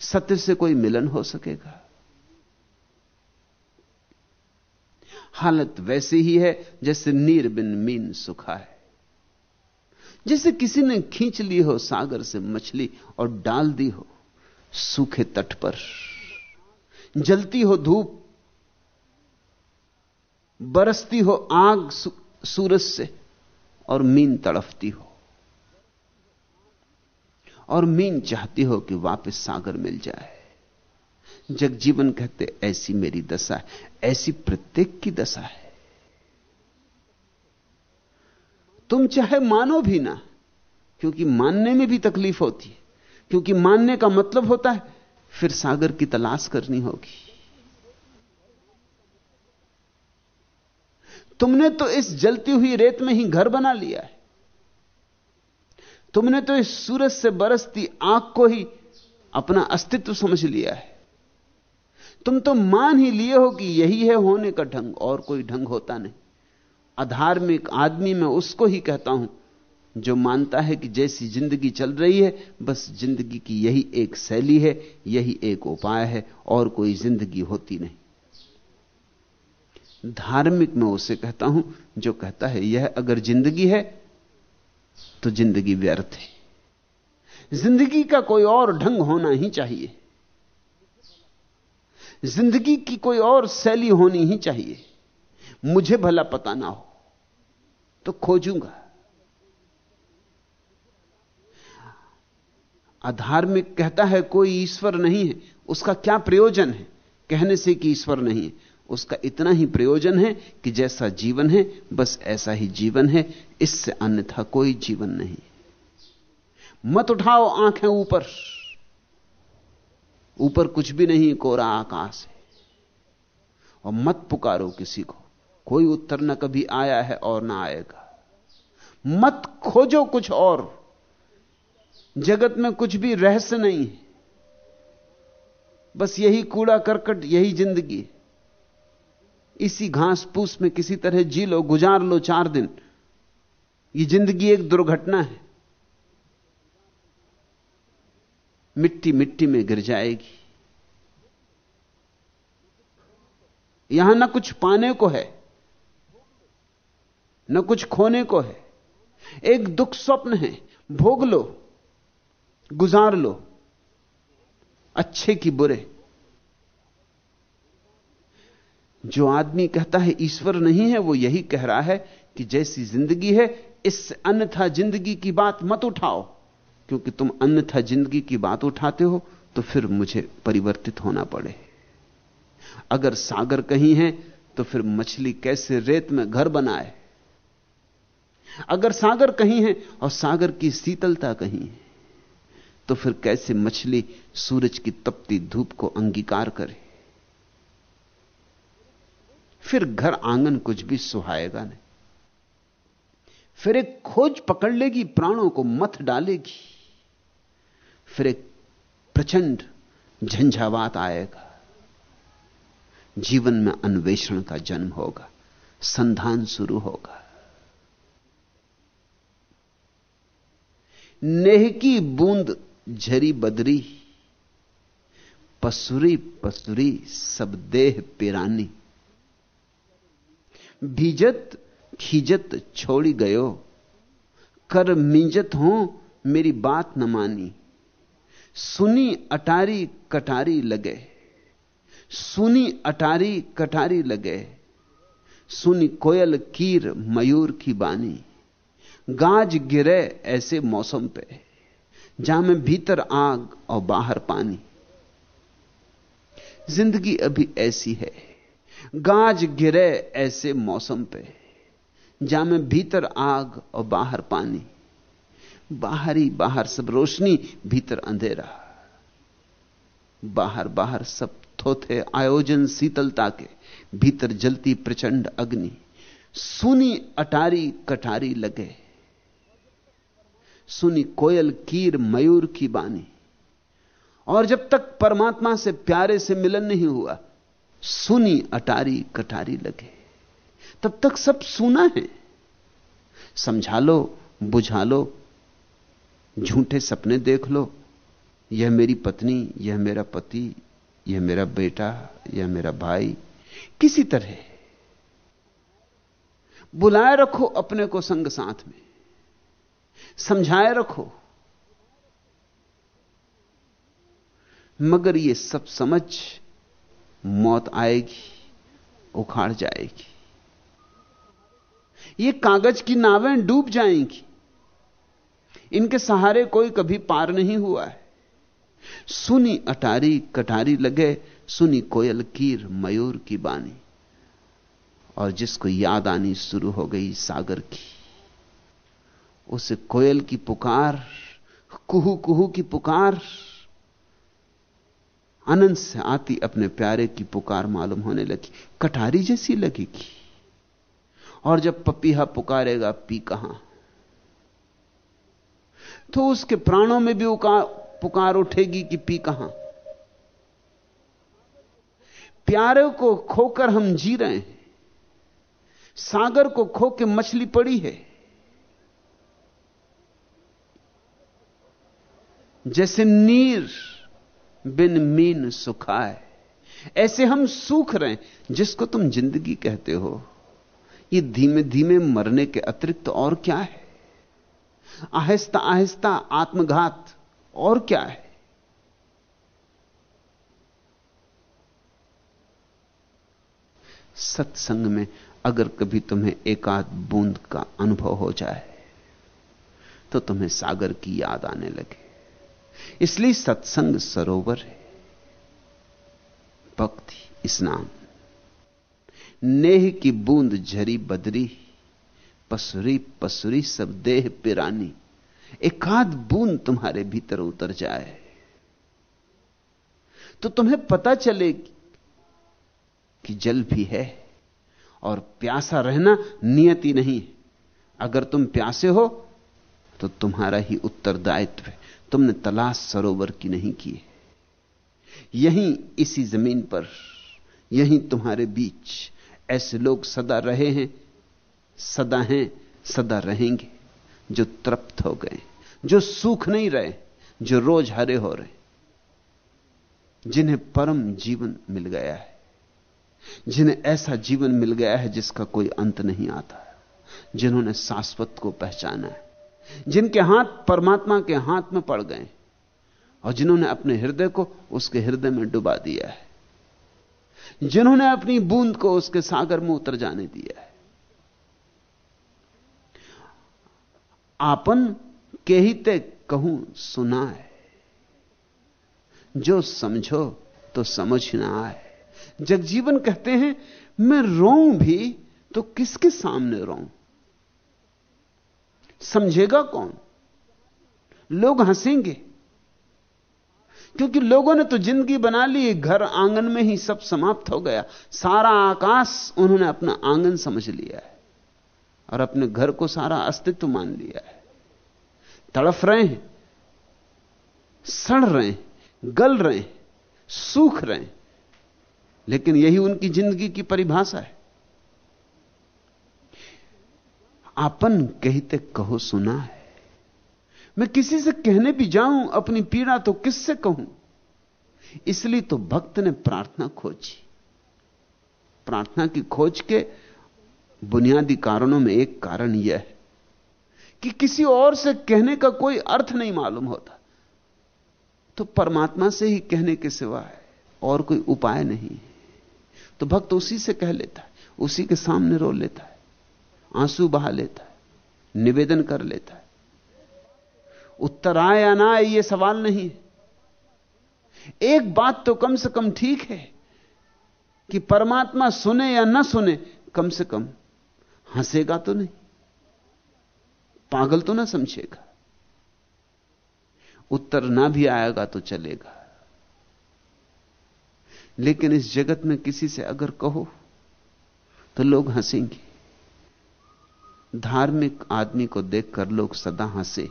सत्य से कोई मिलन हो सकेगा? हालत वैसी ही है जैसे नीर बिन मीन सुखा है। जैसे किसी ने खींच ली हो सागर से मछली और डाल दी हो सूखे तट पर। जलती हो धूप, बरसती हो आग सूरज से और मीन तड़फती हो। और मीन चाहती हो कि वापस सागर मिल जाए। जगजीवन कहते, ऐसी मेरी दशा है, ऐसी प्रत्येक की दशा है। तुम चाहे मानो भी ना, क्योंकि मानने में भी तकलीफ़ होती है, क्योंकि मानने का मतलब होता है, फिर सागर की तलाश करनी होगी। तुमने तो इस जलती हुई रेत में ही घर बना लिया है। तुमने तो इस सूरज से बरसती आँख को ही अपना अस्तित्व समझ लिया है। तुम तो मान ही लिए हो कि यही है होने का ढंग, और कोई ढंग होता नहीं। अधार्मिक आदमी मैं उसको ही कहता हूँ, जो मानता है कि जैसी ज़िंदगी चल रही है, बस ज़िंदगी की यही एक शैली है, यही एक उपाय है, और कोई ज़िंदगी होती नहीं। धार्मिक मैं उसे कहता हूँ, जो कहता है, यह अगर ज़िंदगी है तो ज़िंदगी व्यर्थ है। ज़िंदगी का कोई और ढंग होना ही चाहिए। ज़िंदगी की कोई और शैली होनी ही चाहिए। मुझे भला पता ना हो तो खोजूँगा। अधार्मिक कहता है, कोई ईश्वर नहीं है। उसका क्या प्रयोजन है? कहने से कि ईश्वर नहीं है। उसका इतना ही प्रयोजन है कि जैसा जीवन है, बस ऐसा ही जीवन है इससे अन्यथा कोई जीवन नहीं। मत उठाओ आँखें ऊपर। ऊपर कुछ भी नहीं, कोरा आकाश है। और मत पुकारो किसी को। कोई उत्तर न कभी आया है और ना आएगा। मत खोजो कुछ और। जगत में कुछ भी रहस्य नहीं है। बस यही कूड़ा करकट, यही ज़िंदगी। इसी घास फूस में किसी तरह जी लो, गुजार लो चार दिन। ये ज़िंदगी एक दुर्घटना है। मिट्टी मिट्टी में गिर जाएगी। यहाँ ना कुछ पाने को है, ना कुछ खोने को है। एक दुख स्वप्न है, भोग लो, गुजार लो, अच्छे की बुरे। जो आदमी कहता है, ईश्वर नहीं है, वो यही कह रहा है कि जैसी ज़िंदगी है, इससे अन्यथा ज़िंदगी की बात मत उठाओ। क्योंकि तुम अन्यथा ज़िंदगी की बात उठाते हो तो फिर मुझे परिवर्तित होना पड़े। अगर सागर कहीं है तो फिर मछली कैसे रेत में घर बनाए? अगर सागर कहीं है और सागर की शीतलता कहीं है तो फिर कैसे मछली सूरज की तपती धूप को अंगीकार करे? फिर घर आँगन कुछ भी सुहाएगा नहीं। फिर एक खोज पकड़ लेगी, प्राणों को मत डालेगी। फिर एक प्रचंड झंझावात आएगा। जीवन में अन्वेषण का जन्म होगा, संधान शुरू होगा। नेह की बूंद झरी बदरी, पसुरी पसुरी सब देह पिरानी। भीजत खीजत छोड़ी गयो। कर मीजत हो, मेरी बात न मानी। सुनी अटारी कटारी लगे। सुनी अटारी कटारी लगे। सुनी कोयल कीर मयूर की बानी। गाज गिरे ऐसे मौसम पे। जहाँ में भीतर आग और बाहर पानी। ज़िंदगी अभी ऐसी है। गाज गिरे ऐसे मौसम पे। जहाँ में भीतर आग और बाहर पानी। बाहर बाहर सब रोशनी, भीतर अंधेरा। बाहर बाहर सब थोथे आयोजन शीतलता के, भीतर जलती प्रचंड अग्नि। सुनी अटारी कटारी लगे। सुनी कोयल कीर मयूर की बानी। और जब तक परमात्मा से प्यारे से मिलन नहीं हुआ, सुनी अटारी कटारी लगे। तब तक सब सुना है। समझा लो, बुझा लो, झूठे सपने देख लो। यह मेरी पत्नी, यह मेरा पति, यह मेरा बेटा, यह मेरा भाई, किसी तरह। बुलाए रखो अपने को संग साथ में। समझाए रखो। मगर ये सब समझ मौत आएगी, उखाड़ जाएगी। ये कागज़ की नावें डूब जाएँगी। इनके सहारे कोई कभी पार नहीं हुआ है। सुनी अटारी कटारी लगे, सुनी कोयल कीर मयूर की बानी। और जिसको याद आनी शुरू हो गई सागर की। उसे कोयल की पुकार, कुहू कुहू की पुकार। अनंत से आती अपने प्यारे की पुकार मालूम होने लगी। कटारी जैसी लगेगी। और जब पपीहा पुकारेगा, पी कहाँ? तो उसके प्राणों में भी पुकार उठेगी कि पी कहाँ? प्यारे को खोकर हम जी रहे हैं। सागर को खो के मछली पड़ी है। जैसे नीर बिन मीन सुखाए, ऐसे हम सूख रहे हैं, जिसको तुम ज़िंदगी कहते हो। ये धीमे धीमे मरने के अतिरिक्त और क्या है? आहिस्ता आहिस्ता आत्मघात और क्या है? सत्संग में अगर कभी तुम्हें एकाध बूंद का अनुभव हो जाए तो तुम्हें सागर की याद आने लगे। इसलिए सत्संग सरोवर है। भक्ति स्नान नेह की बूंद झरी बदरी, पसुरी पसुरी सब देह पिरानी। एकाध बूंद तुम्हारे भीतर उतर जाए। तो तुम्हें पता चले कि जल भी है और प्यासा रहना नियति नहीं। अगर तुम प्यासे हो तो तुम्हारा ही उत्तरदायित्व है। तुमने तलाश सरोवर की नहीं की। है यहीं इसी ज़मीन पर, यहीं तुम्हारे बीच ऐसे लोग सदा रहे हैं, सदा हैं, सदा रहेंगे, जो तृप्त हो गए, जो सूख नहीं रहे, जो रोज हरे हो रहे, जिन्हें परम जीवन मिल गया है, जिन्हें ऐसा जीवन मिल गया है जिसका कोई अंत नहीं आता, जिन्होंने शाश्वत को पहचाना है, जिनके हाथ परमात्मा के हाथ में पड़ गए, और जिन्होंने अपने हृदय को उसके हृदय में डुबा दिया है। जिन्होंने अपनी बूंद को उसके सागर में उतर जाने दिया है। आपन के ही ते कहूँ सुना है। जो समझो तो समझ ना आए जगजीवन कहते हैं, मैं रोऊं भी तो किसके सामने रोऊं? समझेगा कौन? लोग हंसेंगे। क्योंकि लोगों ने तो ज़िंदगी बना ली, घर आँगन में ही सब समाप्त हो गया। सारा आकाश उन्होंने अपना आँगन समझ लिया है और अपने घर को सारा अस्तित्व मान लिया है। तड़फ रहे हैं, सड़ रहे हैं, गल रहे हैं, सूख रहे हैं, लेकिन यही उनकी ज़िंदगी की परिभाषा है। आपन कहते कहो सुना है मैं किसी से कहने भी जाऊँ, अपनी पीड़ा तो किससे कहूँ? इसलिए तो भक्त ने प्रार्थना खोजी। प्रार्थना की खोज के बुनियादी कारणों में एक कारण यह है कि किसी और से कहने का कोई अर्थ नहीं मालूम होता। तो परमात्मा से ही कहने के सिवा है, और कोई उपाय नहीं है। तो भक्त उसी से कह लेता है, उसी के सामने रो लेता है, आँसू बहा लेता है, निवेदन कर लेता है। उत्तर आए, या ना आए यह सवाल नहीं। एक बात तो कम से कम ठीक है कि परमात्मा सुने या ना सुने, कम से कम हंसेगा तो नहीं। पागल तो ना समझेगा। उत्तर ना भी आएगा तो चलेगा। लेकिन इस जगत में किसी से अगर कहो तो लोग हंसेंगे। धार्मिक आदमी को देखकर लोग सदा हंसे।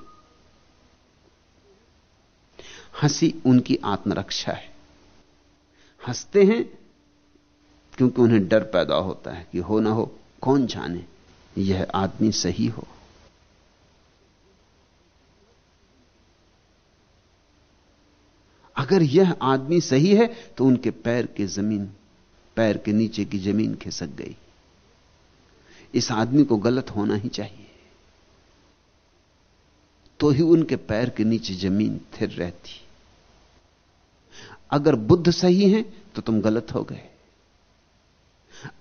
हँसी उनकी आत्मरक्षा है। हँसते हैं क्योंकि उन्हें डर पैदा होता है कि हो ना हो, कौन जाने? यह आदमी सही हो। अगर यह आदमी सही है तो उनके पैर के ज़मीन, पैर के नीचे की ज़मीन खिसक गई। इस आदमी को गलत होना ही चाहिए। तो ही उनके पैर के नीचे ज़मीन थिर रहती। अगर बुद्ध सही है तो तुम गलत हो गए।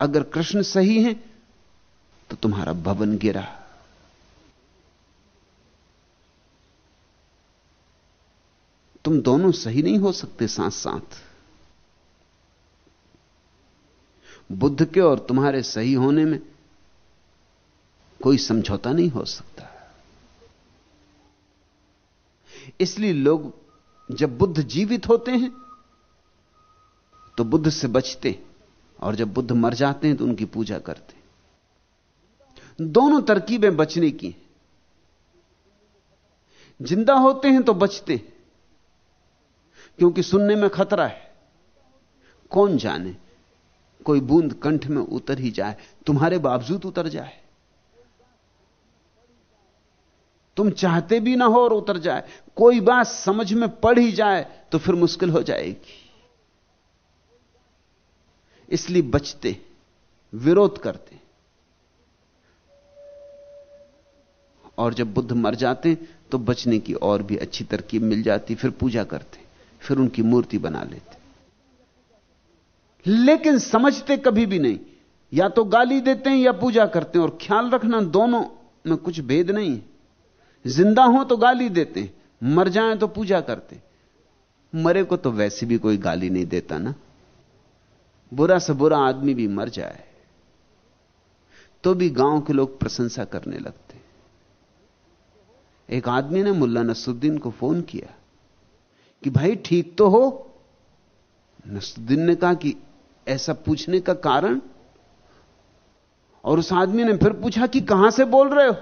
अगर कृष्ण सही है तो तुम्हारा भवन गिरा। तुम दोनों सही नहीं हो सकते साथ साथ बुद्ध के और तुम्हारे सही होने में कोई समझौता नहीं हो सकता। इसलिए लोग जब बुद्ध जीवित होते हैं तो बुद्ध से बचते और जब बुद्ध मर जाते हैं तो उनकी पूजा करते दोनों तरकीबें बचने की ज़िंदा होते हैं तो बचते क्योंकि सुनने में खतरा है। कौन जाने? कोई बूंद कंठ में उतर ही जाए, तुम्हारे बावजूद उतर जाए। तुम चाहते भी ना हो और उतर जाए। कोई बात समझ में पड़ ही जाए तो फिर मुश्किल हो जाएगी। इसलिए बचते, विरोध करते। और जब बुद्ध मर जाते तो बचने की और भी अच्छी तरकीब मिल जाती, फिर पूजा करते, फिर उनकी मूर्ति बना लेते। लेकिन समझते कभी भी नहीं, या तो गाली देते हैं या पूजा करते हैं, और ख्याल रखना दोनों में कुछ भेद नहीं है। ज़िंदा हो तो गाली देते हैं, मर जाएँ तो पूजा करते मरे को तो वैसे भी कोई गाली नहीं देता ना। बुरा से बुरा आदमी भी मर जाए तो भी गाँव के लोग प्रशंसा करने लगते। एक आदमी ने मुल्ला नसुद्दीन को फ़ोन किया कि भाई ठीक तो हो। नसुद्दीन ने कहा कि ऐसा पूछने का कारण? और उस आदमी ने फिर पूछा कि कहाँ से बोल रहे हो?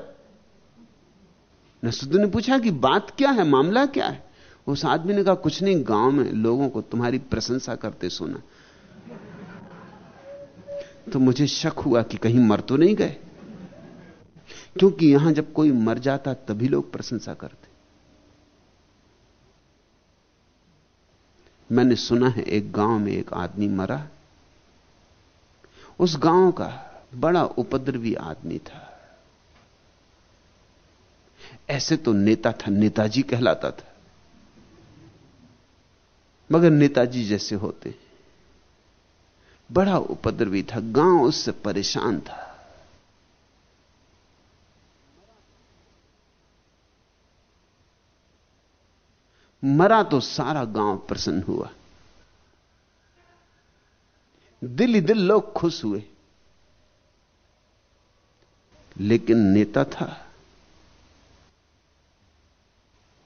नसुद्दीन ने पूछा कि बात क्या है, मामला क्या है? उस आदमी ने कहा, कुछ नहीं, गाँव में लोगों को तुम्हारी प्रशंसा करते सुना। तो मुझे शक हुआ कि कहीं मर तो नहीं गए। क्योंकि यहाँ जब कोई मर जाता, तभी लोग प्रशंसा करते। मैंने सुना है, एक गाँव में एक आदमी मरा। उस गाँव का बड़ा उपद्रवी आदमी था। ऐसे तो नेता था, नेताजी कहलाता था। मगर नेताजी जैसे होते बड़ा उपद्रवी था, गाँव उससे परेशान था। मरा तो सारा गाँव प्रसन्न हुआ। दिल ही दिल लोग खुश हुए। लेकिन नेता था।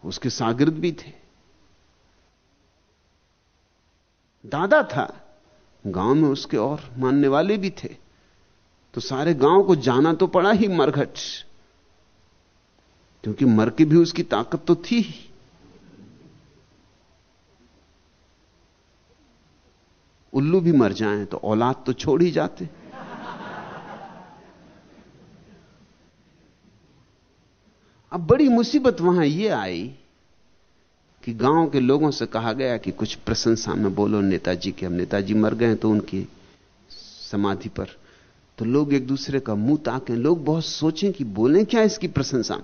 उसके सागिर्द भी थे। दादा था। गाँव में उसके और मानने वाले भी थे। तो सारे गाँव को जाना तो पड़ा ही मरघट। क्योंकि मर के भी उसकी ताकत तो थी ही। उल्लू भी मर जाएँ तो औलाद तो छोड़ ही जाते। अब बड़ी मुसीबत वहाँ यह आई कि गाँव के लोगों से कहा गया कि कुछ प्रशंसा में बोलो, नेताजी के हम नेताजी मर गए तो उनकी समाधि पर। तो लोग एक दूसरे का मुँह ताकें लोग बहुत सोचें कि बोलें क्या इसकी प्रशंसा?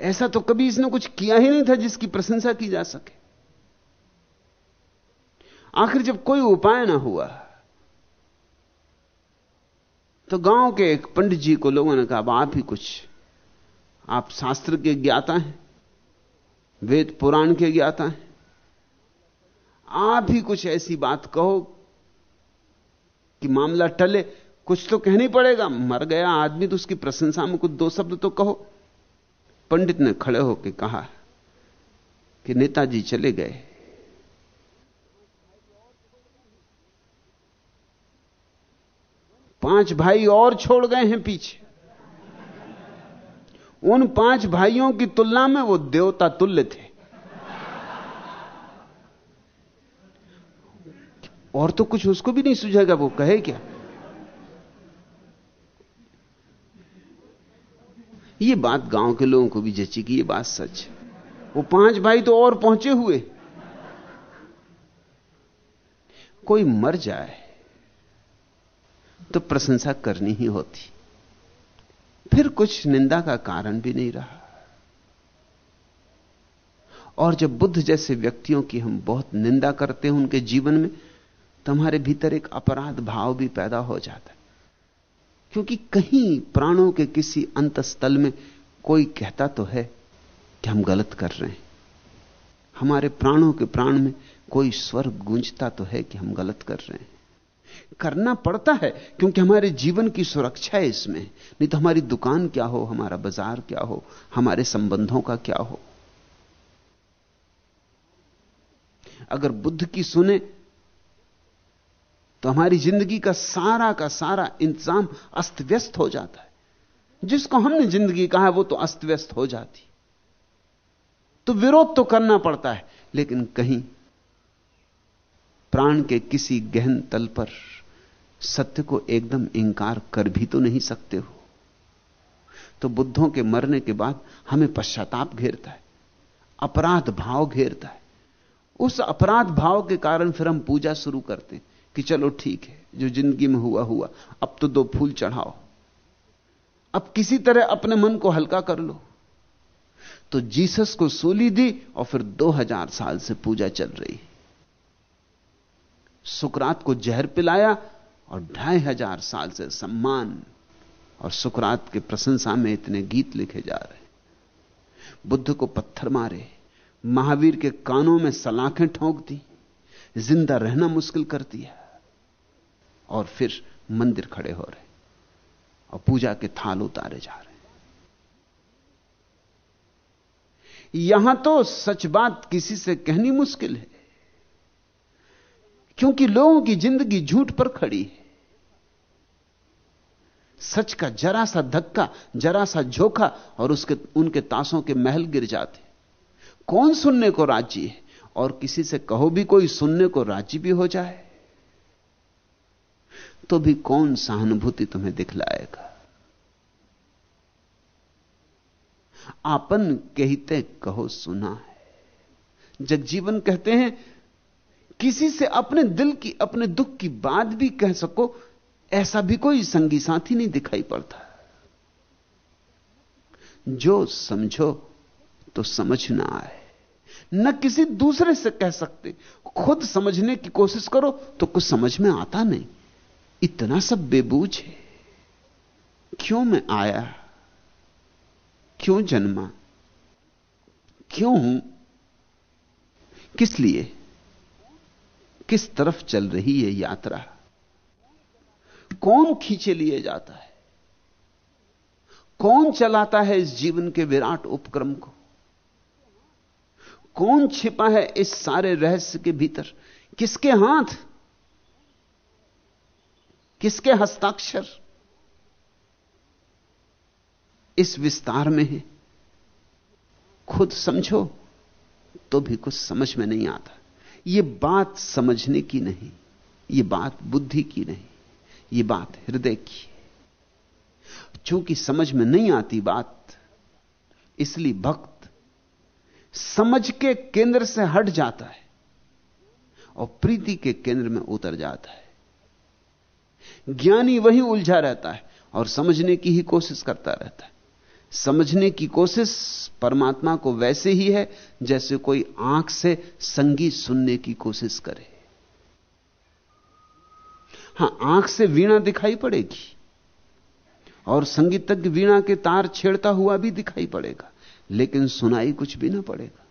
ऐसा तो कभी इसने कुछ किया ही नहीं था जिसकी प्रशंसा की जा सके। आखिर जब कोई उपाय ना हुआ तो गाँव के एक पंडित जी को लोगों ने कहा आप ही कुछ, आप शास्त्र के ज्ञाता हैं। वेद पुराण के ज्ञाता हैं। आप ही कुछ ऐसी बात कहो कि मामला टले, कुछ तो कहनी पड़ेगा। मर गया आदमी तो उसकी प्रशंसा में कुछ दो शब्द तो कहो। पंडित ने खड़े होकर कहा कि नेताजी चले गए। पाँच भाई और छोड़ गए हैं पीछे। उन पाँच भाइयों की तुलना में वो देवता तुल्य थे। और तो कुछ उसको भी नहीं सुझेगा वो कहे क्या? ये बात गाँव के लोगों को भी जची कि ये बात सच है। वो पाँच भाई तो और पहुँचे हुए। कोई मर जाए तो प्रशंसा करनी ही होती। फिर कुछ निंदा का कारण भी नहीं रहा। और जब बुद्ध जैसे व्यक्तियों की हम बहुत निंदा करते हैं उनके जीवन में तो हमारे भीतर एक अपराध भाव भी पैदा हो जाता है। क्योंकि कहीं प्राणों के किसी अंतस्थल में कोई कहता तो है कि हम गलत कर रहे हैं। हमारे प्राणों के प्राण में कोई स्वर गूंजता तो है कि हम गलत कर रहे हैं। करना पड़ता है, क्योंकि हमारे जीवन की सुरक्षा है इसमें। नहीं तो हमारी दुकान क्या हो, हमारा बाज़ार क्या हो, हमारे संबंधों का क्या हो? अगर बुद्ध की सुने तो हमारी ज़िंदगी का सारा का सारा इंतज़ाम अस्त व्यस्त हो जाता है। जिसको हमने ज़िंदगी कहा है वो तो अस्त व्यस्त हो जाती। तो विरोध तो करना पड़ता है, लेकिन कहीं प्राण के किसी गहन तल पर सत्य को एकदम इंकार कर भी तो नहीं सकते हो। तो बुद्धों के मरने के बाद हमें पश्चाताप घेरता है, अपराध भाव घेरता है। उस अपराध भाव के कारण फिर हम पूजा शुरू करते हैं कि चलो ठीक है, जो ज़िंदगी में हुआ हुआ। अब तो दो फूल चढ़ाओ। अब किसी तरह अपने मन को हल्का कर लो। तो जीसस को सूली दी और फिर दो हज़ार साल से पूजा चल रही सुकरात को जहर पिलाया और ढाई हज़ार साल से सम्मान और सुकरात के प्रशंसा में इतने गीत लिखे जा रहे बुद्ध को पत्थर मारे, महावीर के कानों में सलाखें ठोंक दी, ज़िंदा रहना मुश्किल कर दिया और फिर मंदिर खड़े हो रहे और पूजा के थाल उतारे जा रहे यहाँ तो सच बात किसी से कहनी मुश्किल है। क्योंकि लोगों की ज़िंदगी झूठ पर खड़ी है। सच का जरा सा धक्का, जरा सा झोंका और उसके, उनके तासों के महल गिर जाते। कौन सुनने को राज़ी है? और किसी से कहो भी कोई सुनने को राज़ी भी हो जाए? तो भी कौन सहानुभूति तुम्हें दिखलाएगा? आपन कहते कहो सुना है। जगजीवन कहते हैं किसी से अपने दिल की, अपने दुख की बात भी कह सको, ऐसा भी कोई संगी साथी नहीं दिखाई पड़ता। जो समझो तो समझ ना आए। न किसी दूसरे से कह सकते। खुद समझने की कोशिश करो तो कुछ समझ में आता नहीं। इतना सब बेबूझ है। क्यों मैं आया? क्यों जन्मा? क्यों हूँ? किस लिए? किस तरफ़ चल रही है यात्रा? कौन खींचे लिए जाता है? कौन चलाता है इस जीवन के विराट उपक्रम को? कौन छिपा है इस सारे रहस्य के भीतर? किसके हाथ? किसके हस्ताक्षर? इस विस्तार में है। खुद समझो तो भी कुछ समझ में नहीं आता। यह बात समझने की नहीं यह बात बुद्धि की नहीं यह बात हृदय की चूँकि समझ में नहीं आती बात, इसलिए भक्त समझ के केंद्र से हट जाता है और प्रीति के केंद्र में उतर जाता है। ज्ञानी वही उलझा रहता है और समझने की ही कोशिश करता रहता है। समझने की कोशिश परमात्मा को वैसे ही है जैसे कोई आँख से संगीत सुनने की कोशिश करे। हाँ, आँख से वीणा दिखाई पड़ेगी और संगीतज्ञ वीणा के तार छेड़ता हुआ भी दिखाई पड़ेगा, लेकिन सुनाई कुछ भी ना पड़ेगा।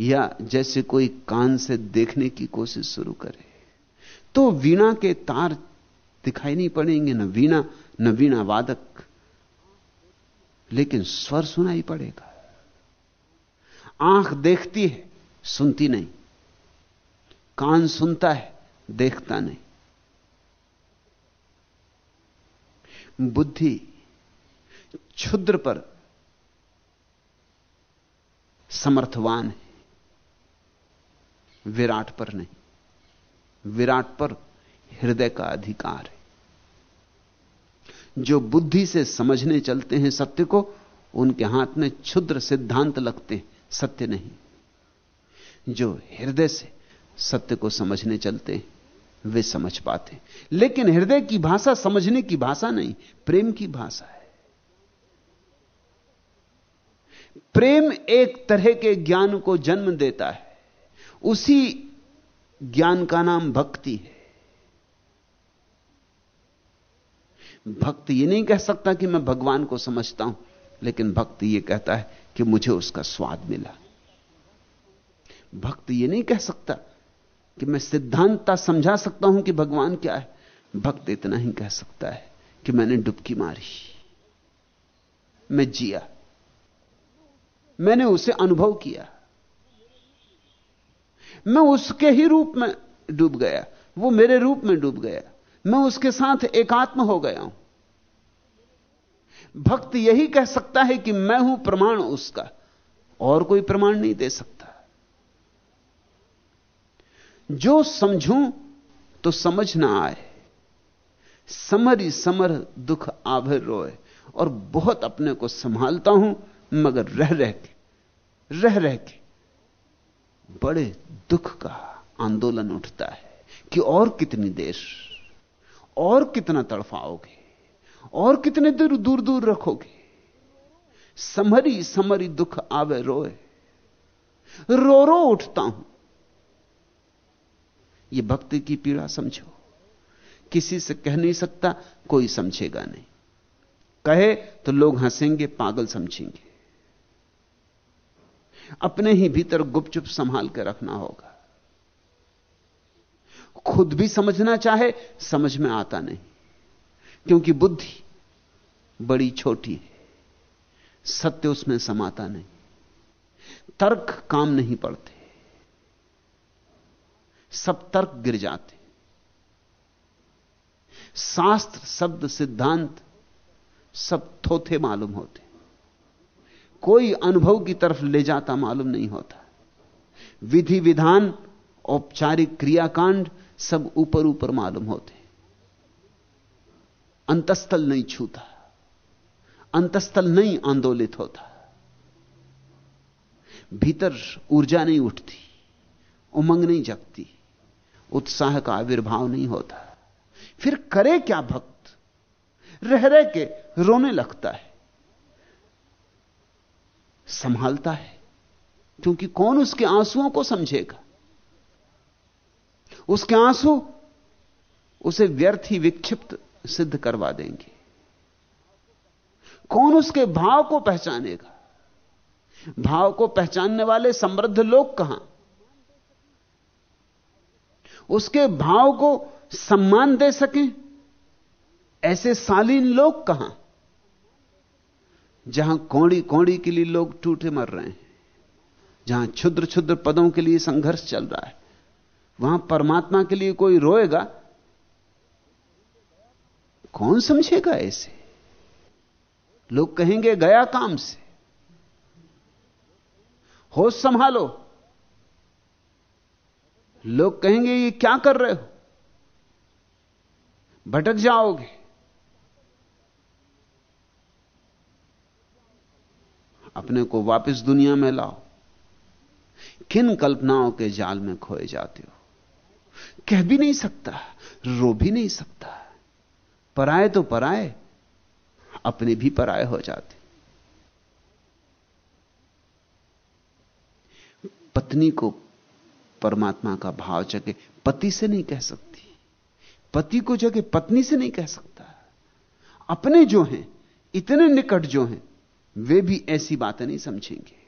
या जैसे कोई कान से देखने की कोशिश शुरू करे तो वीणा के तार दिखाई नहीं पड़ेंगे, ना वीणा न वीणा वादक लेकिन स्वर सुनाई पड़ेगा। आँख देखती है, सुनती नहीं। कान सुनता है, देखता नहीं। बुद्धि क्षुद्र पर समर्थवान है। विराट पर नहीं। विराट पर हृदय का अधिकार है। जो बुद्धि से समझने चलते हैं सत्य को, उनके हाथ में क्षुद्र सिद्धांत लगते हैं, सत्य नहीं। जो हृदय से सत्य को समझने चलते हैं, वे समझ पाते लेकिन हृदय की भाषा समझने की भाषा नहीं, प्रेम की भाषा है। प्रेम एक तरह के ज्ञान को जन्म देता है। उसी ज्ञान का नाम भक्ति है। भक्त ये नहीं कह सकता कि मैं भगवान को समझता हूँ, लेकिन भक्त ये कहता है कि मुझे उसका स्वाद मिला। भक्त ये नहीं कह सकता कि मैं सिद्धांतता समझा सकता हूँ कि भगवान क्या है। भक्त इतना ही कह सकता है कि मैंने डुबकी मारी, मैं जिया, मैंने उसे अनुभव किया, मैं उसके ही रूप में डूब गया, वो मेरे रूप में डूब गया। मैं उसके साथ एकात्म हो गया हूँ। भक्त यही कह सकता है कि मैं हूँ प्रमाण उसका, और कोई प्रमाण नहीं दे सकता। जो समझूं तो समझ ना आए। समरी समर दुख आभर रोए, और बहुत अपने को संभालता हूँ, मगर रह रह के, रह रह के बड़े दुख का आंदोलन उठता है कि और कितनी देर और कितना तड़फाओगे? और कितने दूर दूर दूर रखोगे? समरी समरी दुख आवे रोए। रो रो उठता हूँ। ये भक्ति की पीड़ा समझो। किसी से कह नहीं सकता, कोई समझेगा नहीं। कहे तो लोग हंसेंगे, पागल समझेंगे। अपने ही भीतर गुपचुप संभाल के रखना होगा। खुद भी समझना चाहे, समझ में आता नहीं। क्योंकि बुद्धि बड़ी छोटी है, सत्य उसमें समाता नहीं। तर्क काम नहीं पड़ते। सब तर्क गिर जाते। शास्त्र, शब्द, सिद्धांत सब थोथे मालूम होते। कोई अनुभव की तरफ़ ले जाता मालूम नहीं होता। विधि विधान, औपचारिक क्रियाकांड सब ऊपर ऊपर मालूम होते अंतस्थल नहीं छूता, अंतस्थल नहीं आंदोलित होता। भीतर ऊर्जा नहीं उठती, उमंग नहीं जगती, उत्साह का आविर्भाव नहीं होता। फिर करे क्या भक्त? रह रह के रोने लगता है, संभालता है, क्योंकि कौन उसके आंसुओं को समझेगा? उसके आँसू उसे व्यर्थ ही विक्षिप्त सिद्ध करवा देंगे। कौन उसके भाव को पहचानेगा? भाव को पहचानने वाले समृद्ध लोग कहाँ? उसके भाव को सम्मान दे सके ऐसे सालीन लोग कहाँ? जहाँ कौड़ी कौड़ी के लिए लोग टूटे मर रहे हैं, जहाँ क्षुद्र क्षुद्र पदों के लिए संघर्ष चल रहा है। वहाँ परमात्मा के लिए कोई रोएगा? कौन समझेगा ऐसे लोग कहेंगे, गया काम से। होश संभालो। लोग कहेंगे, ये क्या कर रहे हो? भटक जाओगे। अपने को वापस दुनिया में लाओ। किन कल्पनाओं के जाल में खोए जाते हो? कह भी नहीं सकता, रो भी नहीं सकता। पराए तो पराए, अपने भी पराए हो जाते। पत्नी को परमात्मा का भाव जगे, पति से नहीं कह सकती। पति को जगे, पत्नी से नहीं कह सकता। अपने जो हैं, इतने निकट जो हैं, वे भी ऐसी बातें नहीं समझेंगे।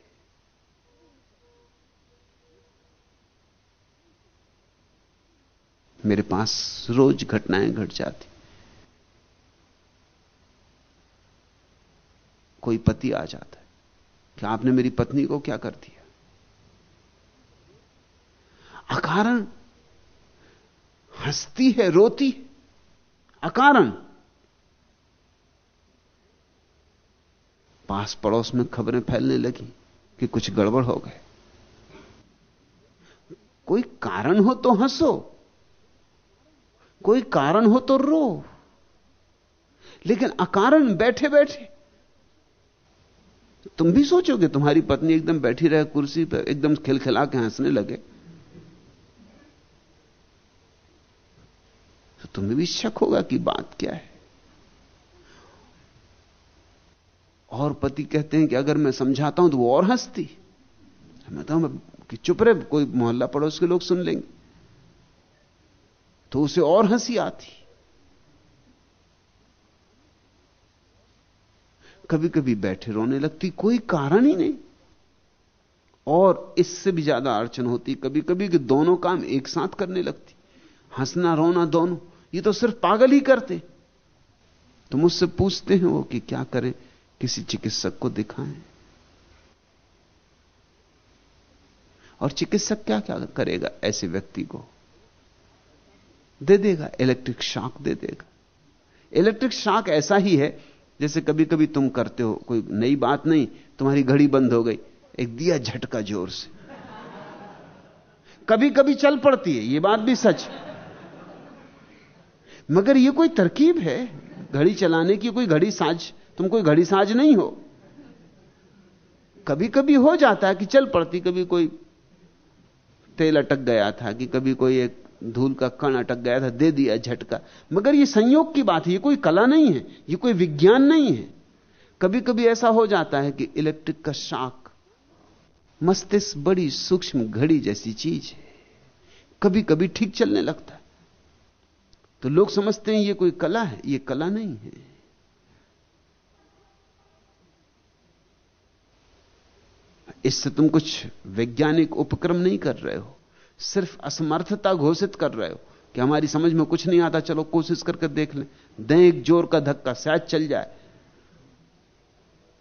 मेरे पास रोज घटनाएँ घट जाती। कोई पति आ जाता है कि आपने मेरी पत्नी को क्या कर दिया? अकारण हंसती है, रोती अकारण पास पड़ोस में खबरें फैलने लगी कि कुछ गड़बड़ हो गए। कोई कारण हो तो हंसो। कोई कारण हो तो रो। लेकिन अकारण बैठे बैठे। तुम भी सोचोगे, तुम्हारी पत्नी एकदम बैठी रहे कुर्सी पर, एकदम खिलखिला के हंसने लगे। तो तुम्हें भी शक होगा कि बात क्या है। और पति कहते हैं कि अगर मैं समझाता हूँ तो वो और हंसती। मैं तो कि चुप रहे, कोई मोहल्ला पड़ोस के लोग सुन लेंगे। तो उसे और हँसी आती। कभी कभी बैठे रोने लगती, कोई कारण ही नहीं। और इससे भी ज़्यादा अड़चन होती कभी कभी कि दोनों काम एक साथ करने लगती। हंसना, रोना दोनों, ये तो सिर्फ़ पागल ही करते तो मुझसे पूछते हैं वो कि क्या करें, किसी चिकित्सक को दिखाएँ। और चिकित्सक क्या क्या करेगा ऐसे व्यक्ति को? दे देगा इलेक्ट्रिक शॉक दे देगा। इलेक्ट्रिक शॉक ऐसा ही है, जैसे कभी कभी तुम करते हो, कोई नई बात नहीं, तुम्हारी घड़ी बंद हो गई, एक दिया झटका ज़ोर से। कभी कभी चल पड़ती है यह बात भी सच। मगर यह कोई तरकीब है, घड़ी चलाने की कोई घड़ी साज, तुम कोई घड़ी साज नहीं हो। कभी कभी हो जाता है कि चल पड़ती, कभी कोई तेल अटक गया था, कि कभी कोई एक धूल का कण अटक गया था, दे दिया झटका। मगर यह संयोग की बात है यह कोई कला नहीं है यह कोई विज्ञान नहीं है। कभी कभी ऐसा हो जाता है कि इलेक्ट्रिक का शाक मस्तिष्क बड़ी सूक्ष्म घड़ी जैसी चीज़ है। कभी कभी ठीक चलने लगता है। तो लोग समझते हैं यह कोई कला है यह कला नहीं है। इससे तुम कुछ वैज्ञानिक उपक्रम नहीं कर रहे हो। सिर्फ़ असमर्थता घोषित कर रहे हो कि हमारी समझ में कुछ नहीं आता, चलो कोशिश करके देख लें। दें एक ज़ोर का धक्का, शायद चल जाए।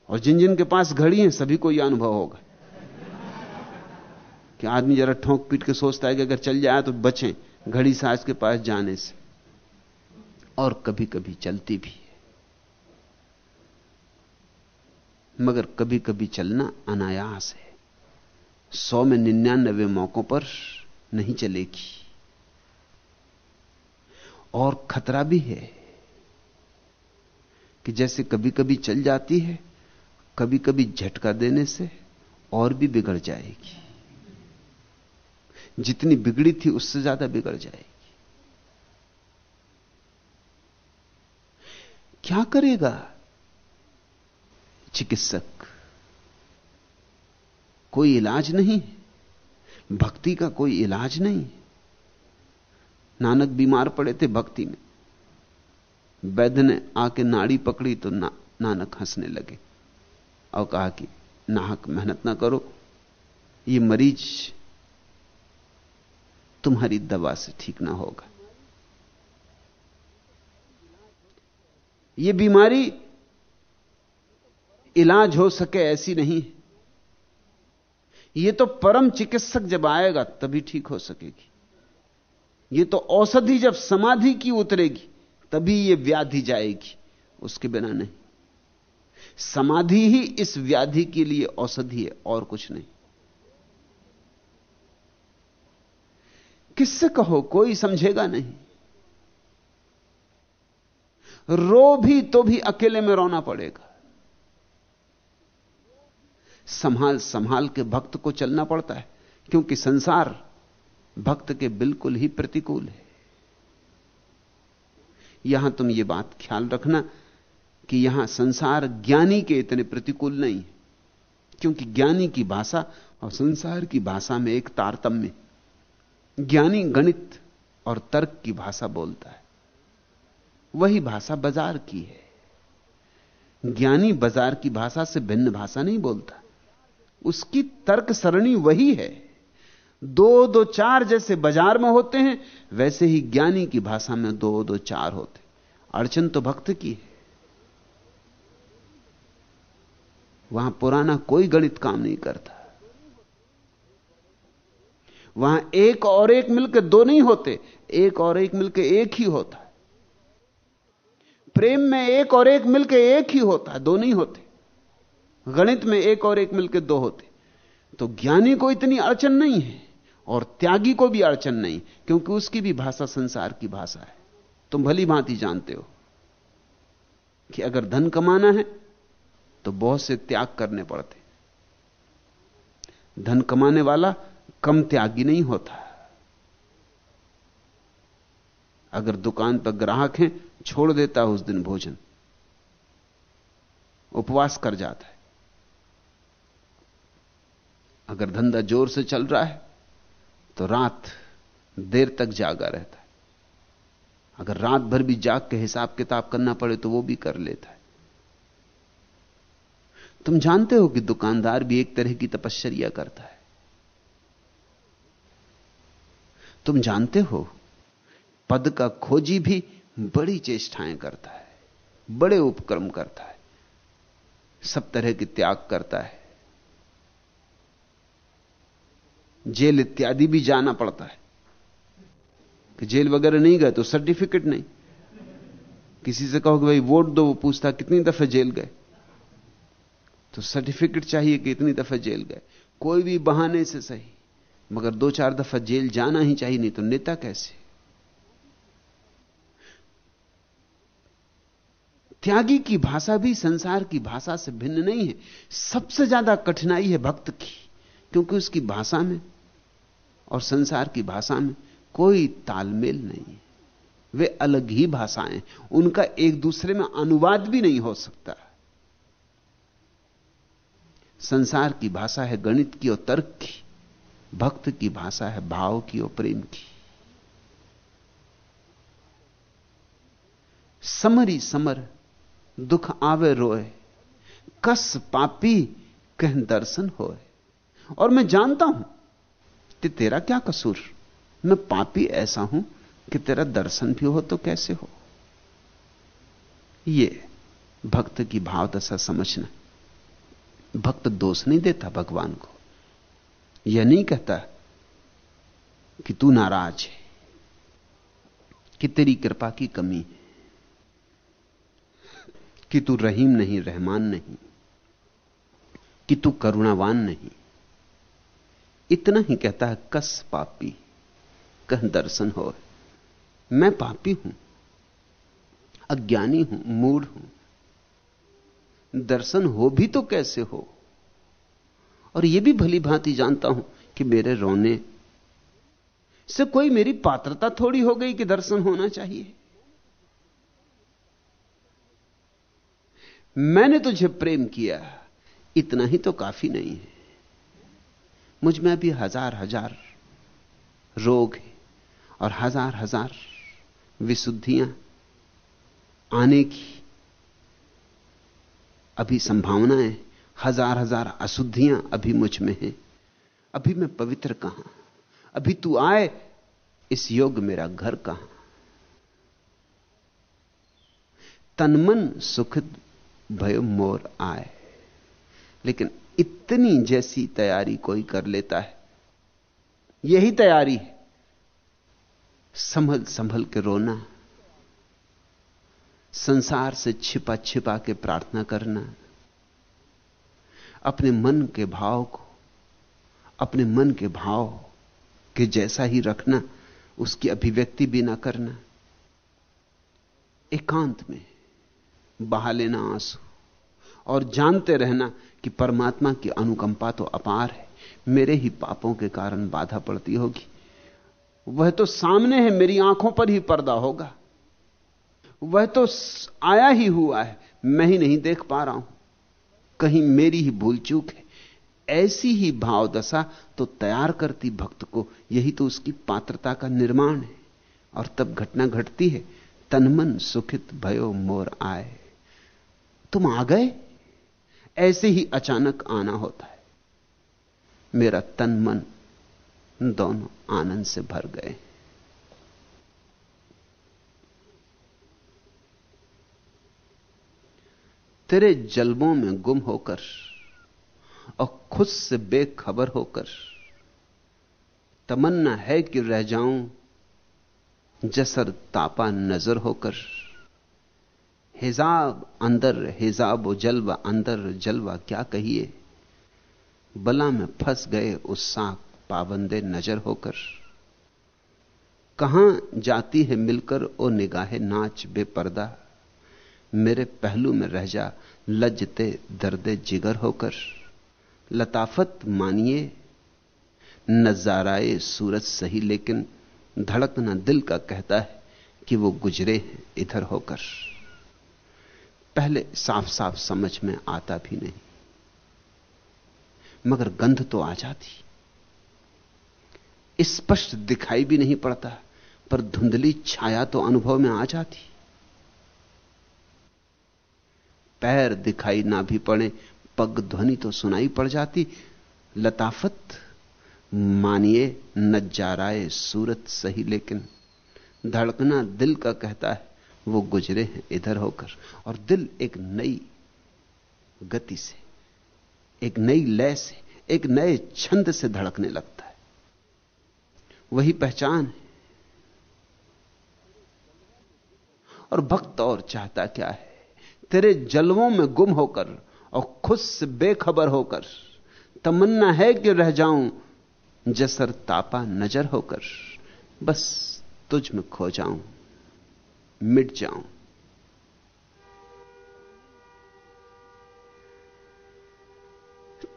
और जिन जिन के पास घड़ी है, सभी को यह अनुभव होगा कि आदमी जरा ठोंक पीट के सोचता है कि अगर चल जाए तो बचें घड़ी साज के पास जाने से। और कभी कभी चलती भी है। मगर कभी कभी चलना अनायास है। सौ में निन्यानबे मौकों पर नहीं चलेगी। और खतरा भी है कि जैसे कभी कभी चल जाती है कभी कभी झटका देने से और भी बिगड़ जाएगी। जितनी बिगड़ी थी उससे ज़्यादा बिगड़ जाएगी। क्या करेगा चिकित्सक? कोई इलाज नहीं भक्ति का कोई इलाज नहीं। नानक बीमार पड़े थे भक्ति में। वैद्य ने आके नाड़ी पकड़ी तो ना, नानक हंसने लगे और कहा कि नाहक मेहनत ना करो ये मरीज़ तुम्हारी दवा से ठीक ना होगा। ये बीमारी इलाज हो सके ऐसी नहीं ये तो परम चिकित्सक जब आएगा, तभी ठीक हो सकेगी। ये तो औषधि जब समाधि की उतरेगी, तभी ये व्याधि जाएगी, उसके बिना नहीं। समाधि ही इस व्याधि के लिए औषधि है, और कुछ नहीं। किससे कहो, कोई समझेगा नहीं। रो भी तो भी अकेले में रोना पड़ेगा। संभाल संभाल के भक्त को चलना पड़ता है, क्योंकि संसार भक्त के बिल्कुल ही प्रतिकूल है। यहाँ तुम ये बात ख्याल रखना कि यहाँ संसार ज्ञानी के इतने प्रतिकूल नहीं है, क्योंकि ज्ञानी की भाषा और संसार की भाषा में एक तारतम्य, ज्ञानी गणित और तर्क की भाषा बोलता है। वही भाषा बाज़ार की है। ज्ञानी बाज़ार की भाषा से भिन्न भाषा नहीं बोलता। उसकी तर्क सरणी वही है। दो दो चार जैसे बाज़ार में होते हैं, वैसे ही ज्ञानी की भाषा में दो दो चार होते अड़चन तो भक्त की है। वहाँ पुराना कोई गणित काम नहीं करता। वहाँ एक और एक मिलकर दो नहीं होते, एक और एक मिलकर एक ही होता। प्रेम में एक और एक मिलकर एक ही होता, दो नहीं होते। गणित में एक और एक मिलकर दो होते। तो ज्ञानी को इतनी अड़चन नहीं है, और त्यागी को भी अड़चन नहीं, क्योंकि उसकी भी भाषा संसार की भाषा है। तुम भली भांति जानते हो कि अगर धन कमाना है तो बहुत से त्याग करने पड़ते। धन कमाने वाला कम त्यागी नहीं होता। अगर दुकान पर ग्राहक हैं, छोड़ देता है उस दिन भोजन। उपवास कर जाता है। अगर धंधा ज़ोर से चल रहा है तो रात देर तक जागा रहता है। अगर रात भर भी जाग के हिसाब किताब करना पड़े तो वो भी कर लेता है। तुम जानते हो कि दुकानदार भी एक तरह की तपश्चर्या करता है। तुम जानते हो, पद का खोजी भी बड़ी चेष्टाएँ करता है, बड़े उपक्रम करता है, सब तरह के त्याग करता है। जेल इत्यादि भी जाना पड़ता है। कि जेल वगैरह नहीं गए तो सर्टिफिकेट नहीं। किसी से कहो कि भाई, वोट दो, वो पूछता, कितनी दफे जेल गए? तो सर्टिफिकेट चाहिए कि इतनी दफे जेल गए। कोई भी बहाने से सही, मगर दो चार दफ़ा जेल जाना ही चाहिए, नहीं तो नेता कैसे? त्यागी की भाषा भी संसार की भाषा से भिन्न नहीं है। सबसे ज़्यादा कठिनाई है भक्त की, क्योंकि उसकी भाषा में और संसार की भाषा में कोई तालमेल नहीं वे अलग ही भाषाएँ उनका एक दूसरे में अनुवाद भी नहीं हो सकता। संसार की भाषा है गणित की और तर्क की, भक्त की भाषा है भाव की और प्रेम की। समरी समर, दुख आवे रोए, कस पापी कह दर्शन होए। और मैं जानता हूँ कि तेरा क्या कसूर? मैं पापी ऐसा हूँ कि तेरा दर्शन भी हो तो कैसे हो? ये भक्त की भाव दशा समझना। भक्त दोष नहीं देता भगवान को। यह नहीं कहता कि तू नाराज़ है, कि तेरी कृपा की कमी है, कि तू रहीम नहीं, रहमान नहीं, कि तू करुणावान नहीं। इतना ही कहता है, कस पापी, कह दर्शन हो। मैं पापी हूँ, अज्ञानी हूँ, मूढ़ हूँ। दर्शन हो भी तो कैसे हो? और यह भी भली भांति जानता हूँ कि मेरे रोने से कोई मेरी पात्रता थोड़ी हो गई कि दर्शन होना चाहिए। मैंने तुझे प्रेम किया, इतना ही तो काफ़ी नहीं है। मुझमें भी हज़ार हज़ार रोग है और हज़ार हज़ार विशुद्धियाँ आने की अभी संभावनाएँ हज़ार हज़ार अशुद्धियाँ अभी मुझमें हैं। अभी मैं पवित्र कहाँ? अभी तू आए, इस योग मेरा घर कहाँ? तनमन सुखद भय मोर आए। लेकिन इतनी जैसी तैयारी कोई कर लेता है। यही तैयारी संभल संभल के रोना, संसार से छिपा छिपा के प्रार्थना करना, अपने मन के भाव को, अपने मन के भाव के जैसा ही रखना, उसकी अभिव्यक्ति भी ना करना। एकांत में बहा लेना आँसू और जानते रहना कि परमात्मा की अनुकंपा तो अपार है। मेरे ही पापों के कारण बाधा पड़ती होगी। वह तो सामने है, मेरी आँखों पर ही पर्दा होगा। वह तो आया ही हुआ है, मैं ही नहीं देख पा रहा हूँ। कहीं मेरी ही भूल चूक है। ऐसी ही भाव दशा तो तैयार करती भक्त को। यही तो उसकी पात्रता का निर्माण है। और तब घटना घटती है तनमन सुखित भयो मोर आए। तुम आ गए? ऐसे ही अचानक आना होता है। मेरा तन मन दोनों आनंद से भर गए। तेरे जलबों में गुम होकर और खुद से बेखबर होकर तमन्ना है कि रह जाऊँ, जसर तापा नज़र होकर हिजाब अंदर, हिजाब जलवा अंदर, जलवा क्या कहिए? बला में फंस गए उस साक पाबंदे नज़र होकर। कहाँ जाती है मिलकर ओ निगाहे नाच बेपर्दा? मेरे पहलू में रह जा लज्जते दर्दे जिगर होकर। लताफत मानिए, नजाराए सूरज सही लेकिन धड़कना दिल का कहता है कि वो गुजरे इधर होकर। पहले साफ़ साफ़ समझ में आता भी नहीं। मगर गंध तो आ जाती। स्पष्ट दिखाई भी नहीं पड़ता, पर धुंधली छाया तो अनुभव में आ जाती। पैर दिखाई ना भी पड़े, पग ध्वनि तो सुनाई पड़ जाती। लताफत, मानिए नजाराए सूरत सही, लेकिन धड़कना दिल का कहता है वो गुजरे हैं इधर होकर। और दिल एक नई गति से, एक नई लय से, एक नए छंद से धड़कने लगता है। वही पहचान है। और भक्त और चाहता क्या है? तेरे जलवों में गुम होकर और खुद से बेखबर होकर। तमन्ना है कि रह जाऊँ, जसर तापा नज़र होकर। बस तुझ में खो जाऊँ। मिट जाऊँ।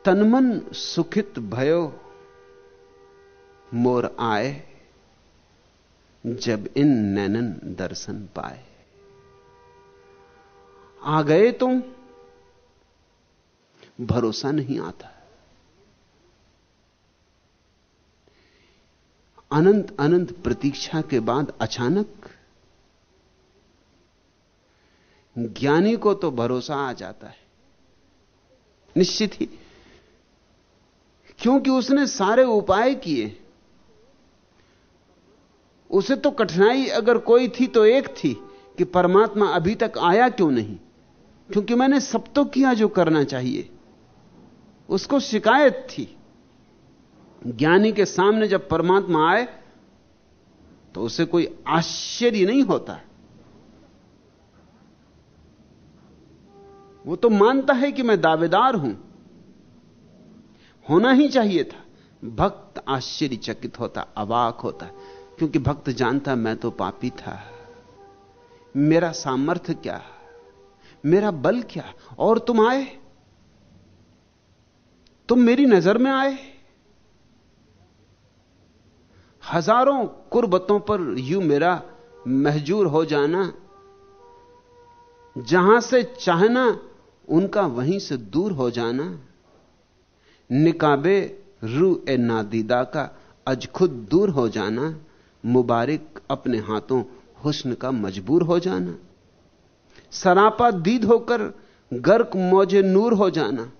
तनमन सुखित भयो, मोर आए, जब इन नैनन दर्शन पाए। आ गए तुम, भरोसा नहीं आता। अनंत अनंत प्रतीक्षा के बाद अचानक ज्ञानी को तो भरोसा आ जाता है। निश्चित ही। क्योंकि उसने सारे उपाय किए। उसे तो कठिनाई अगर कोई थी तो एक थी कि परमात्मा अभी तक आया क्यों नहीं? क्योंकि मैंने सब तो किया जो करना चाहिए। उसको शिकायत थी। ज्ञानी के सामने जब परमात्मा आए तो उसे कोई आश्चर्य नहीं होता। वो तो मानता है कि मैं दावेदार हूँ। होना ही चाहिए था। भक्त आश्चर्यचकित होता, अवाक होता, क्योंकि भक्त जानता मैं तो पापी था। मेरा सामर्थ्य क्या? मेरा बल क्या? और तुम आए? तुम मेरी नज़र में आए? हज़ारों कुर्बतों पर यू मेरा महजूर हो जाना, जहाँ से चाहना उनका वहीं से दूर हो जाना। निकाबे रू ए नादीदा का, अज खुद दूर हो जाना। मुबारक अपने हाथों हुस्न का मजबूर हो जाना। सरापा दीद होकर गर्क मौजे नूर हो जाना।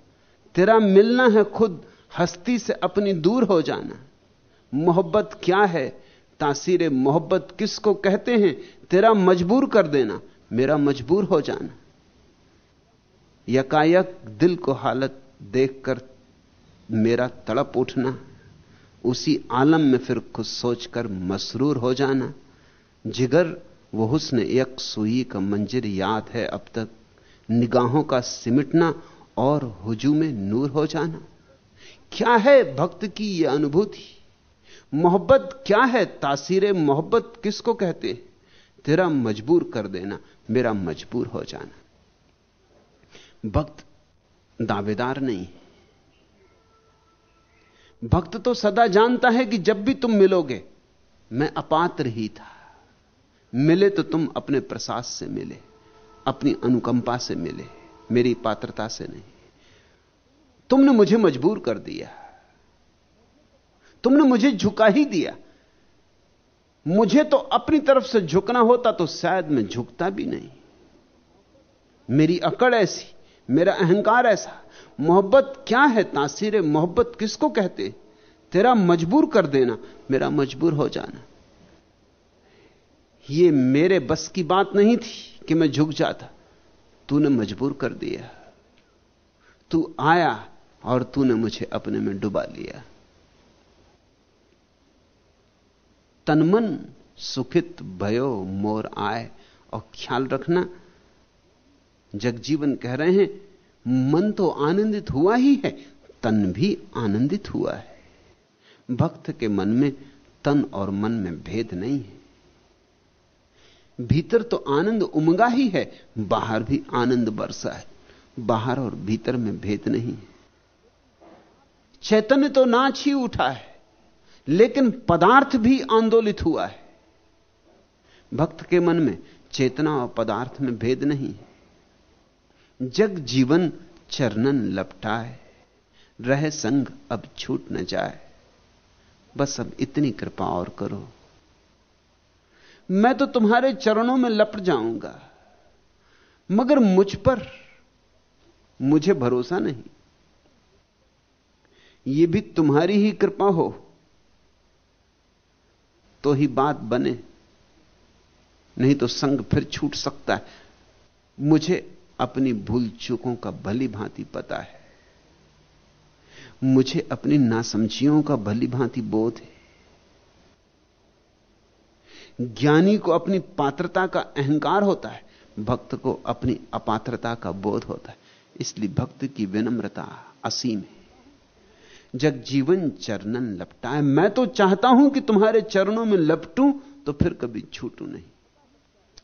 तेरा मिलना है खुद हस्ती से अपनी दूर हो जाना। मोहब्बत क्या है? तासीर मोहब्बत किसको कहते हैं? तेरा मजबूर कर देना, मेरा मजबूर हो जाना। यकायक दिल को हालत देखकर मेरा तड़प उठना, उसी आलम में फिर खुद सोचकर मसरूर हो जाना। जिगर वो हुस्न एक सुई का मंजिर याद है, अब तक निगाहों का सिमटना और हुजू में नूर हो जाना। क्या है भक्त की यह अनुभूति? मोहब्बत क्या है? तासीर मोहब्बत किसको कहते तेरा मजबूर कर देना, मेरा मजबूर हो जाना। भक्त दावेदार नहीं। भक्त तो सदा जानता है कि जब भी तुम मिलोगे, मैं अपात्र ही था। मिले तो तुम अपने प्रसाद से मिले, अपनी अनुकंपा से मिले, मेरी पात्रता से नहीं। तुमने मुझे मजबूर कर दिया। तुमने मुझे झुका ही दिया। मुझे तो अपनी तरफ़ से झुकना होता तो शायद मैं झुकता भी नहीं। मेरी अकड़ ऐसी मेरा अहंकार ऐसा, मोहब्बत क्या है तासीर, मोहब्बत किसको कहते? तेरा मजबूर कर देना, मेरा मजबूर हो जाना। यह मेरे बस की बात नहीं थी कि मैं झुक जाता। तूने मजबूर कर दिया। तू आया और तूने मुझे अपने में डुबा लिया। तनमन सुखित भयो, मोर आए और ख्याल रखना जगजीवन कह रहे हैं, मन तो आनंदित हुआ ही है, तन भी आनंदित हुआ है। भक्त के मन में तन और मन में भेद नहीं है। भीतर तो आनंद उमगा ही है, बाहर भी आनंद बरसा है, बाहर और भीतर में भेद नहीं है। चैतन्य तो नाच ही उठा है, लेकिन पदार्थ भी आंदोलित हुआ है। भक्त के मन में चेतना और पदार्थ में भेद नहीं है। जग जीवन चरणन लपटाए, रह संग अब छूट न जाए। बस अब इतनी कृपा और करो। मैं तो तुम्हारे चरणों में लपट जाऊँगा, मगर मुझ पर मुझे भरोसा नहीं। ये भी तुम्हारी ही कृपा हो तो ही बात बने, नहीं तो संग फिर छूट सकता है। मुझे अपनी भूल चूकों का भली भांति पता है। मुझे अपनी नासमझियों का भली भांति बोध है। ज्ञानी को अपनी पात्रता का अहंकार होता है, भक्त को अपनी अपात्रता का बोध होता है। इसलिए भक्त की विनम्रता असीम है। जग जीवन चरणन लपटाए। मैं तो चाहता हूँ कि तुम्हारे चरणों में लपटूं तो फिर कभी छूटू नहीं।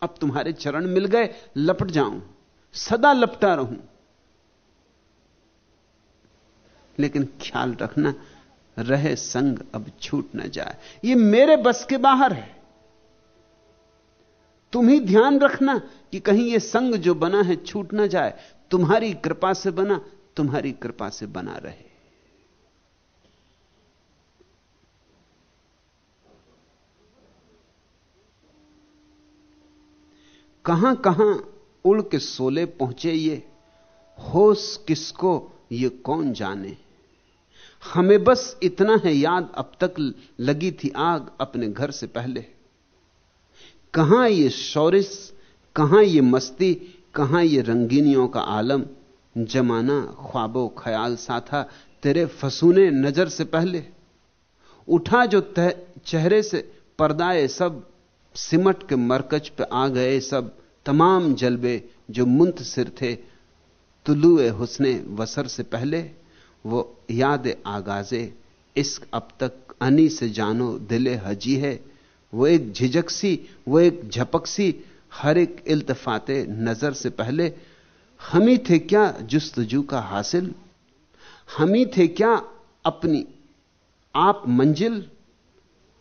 अब तुम्हारे चरण मिल गए, लपट जाऊँ। सदा लपटा रहूँ। लेकिन ख्याल रखना, रहे संग अब छूट ना जाए। ये मेरे बस के बाहर है। तुम ही ध्यान रखना कि कहीं ये संग जो बना है छूट ना जाए। तुम्हारी कृपा से बना, तुम्हारी कृपा से बना रहे। कहाँ कहाँ उड़ के सोले पहुँचे ये? होश किसको ये कौन जाने? हमें बस इतना है याद अब तक लगी थी आग अपने घर से पहले। कहाँ ये शौरिस कहाँ ये मस्ती, कहाँ ये रंगीनियों का आलम? जमाना ख्वाबो ख्याल सा था तेरे फसूने नज़र से पहले। उठा जो चेहरे से, पर्दाए सब, सिमट के मरकज पे आ गए सब। तमाम जलबे जो मुंत सिर थे, तुलुए हुसने वसर से पहले, वो याद आगाजे, इश्क अब तक अनी से जानो दिले हजी है। वो एक झिझक सी, वो एक झपक सी, हर एक इल्तफाते नज़र से पहले, हम ही थे क्या जुस्तजू का हासिल? हम ही थे क्या अपनी आप मंजिल?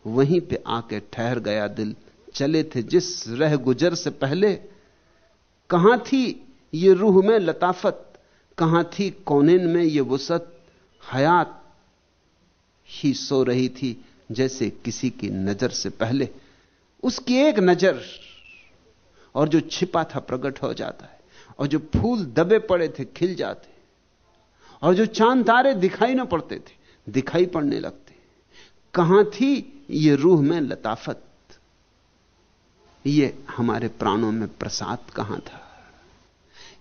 वहीं पे आके ठहर गया दिल, चले थे जिस रह गुजर से पहले कहाँ थी ये रूह में लताफत? कहाँ थी कौनेन में ये वसत? हयात ही सो रही थी जैसे किसी की नज़र से पहले। उसकी एक नज़र और जो छिपा था प्रकट हो जाता है, और जो फूल दबे पड़े थे खिल जाते, और जो चाँद तारे दिखाई ना पड़ते थे, दिखाई पड़ने लगते। कहाँ थी ये रूह में लताफत? ये हमारे प्राणों में प्रसाद कहाँ था?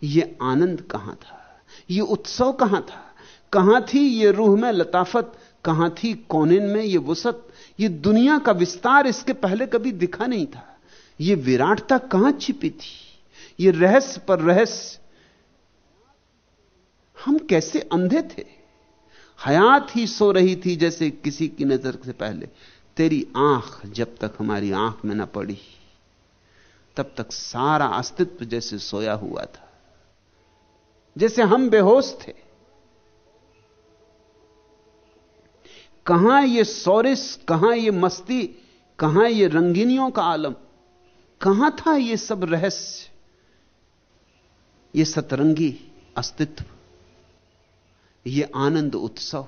ये आनंद कहाँ था? ये उत्सव कहाँ था? कहाँ थी ये रूह में लताफत? कहाँ थी कौनिन में ये वसत? ये दुनिया का विस्तार इसके पहले कभी दिखा नहीं था। ये विराटता कहाँ छिपी थी? ये रहस्य पर रहस्य। हम कैसे अंधे थे? हयात ही सो रही थी जैसे किसी की नज़र से पहले। तेरी आँख जब तक हमारी आँख में न पड़ी। तब तक सारा अस्तित्व जैसे सोया हुआ था। जैसे हम बेहोश थे। कहाँ ये सौरिस, कहाँ ये मस्ती, कहाँ ये रंगीनियों का आलम, कहाँ था ये सब रहस्य? ये सतरंगी अस्तित्व, ये आनंद उत्सव,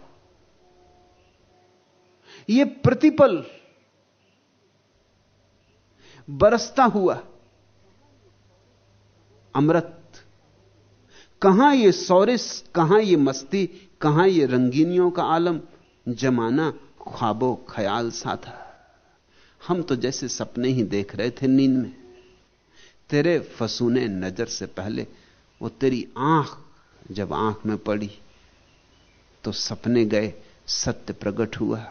ये प्रतिपल बरसता हुआ अमृत। कहाँ ये सौरिस, कहाँ ये मस्ती, कहाँ ये रंगीनियों का आलम, जमाना ख्वाबो, ख्याल सा था हम तो जैसे सपने ही देख रहे थे नींद में। तेरे फसूने नज़र से पहले वो तेरी आँख जब आँख में पड़ी तो सपने गए, सत्य प्रकट हुआ।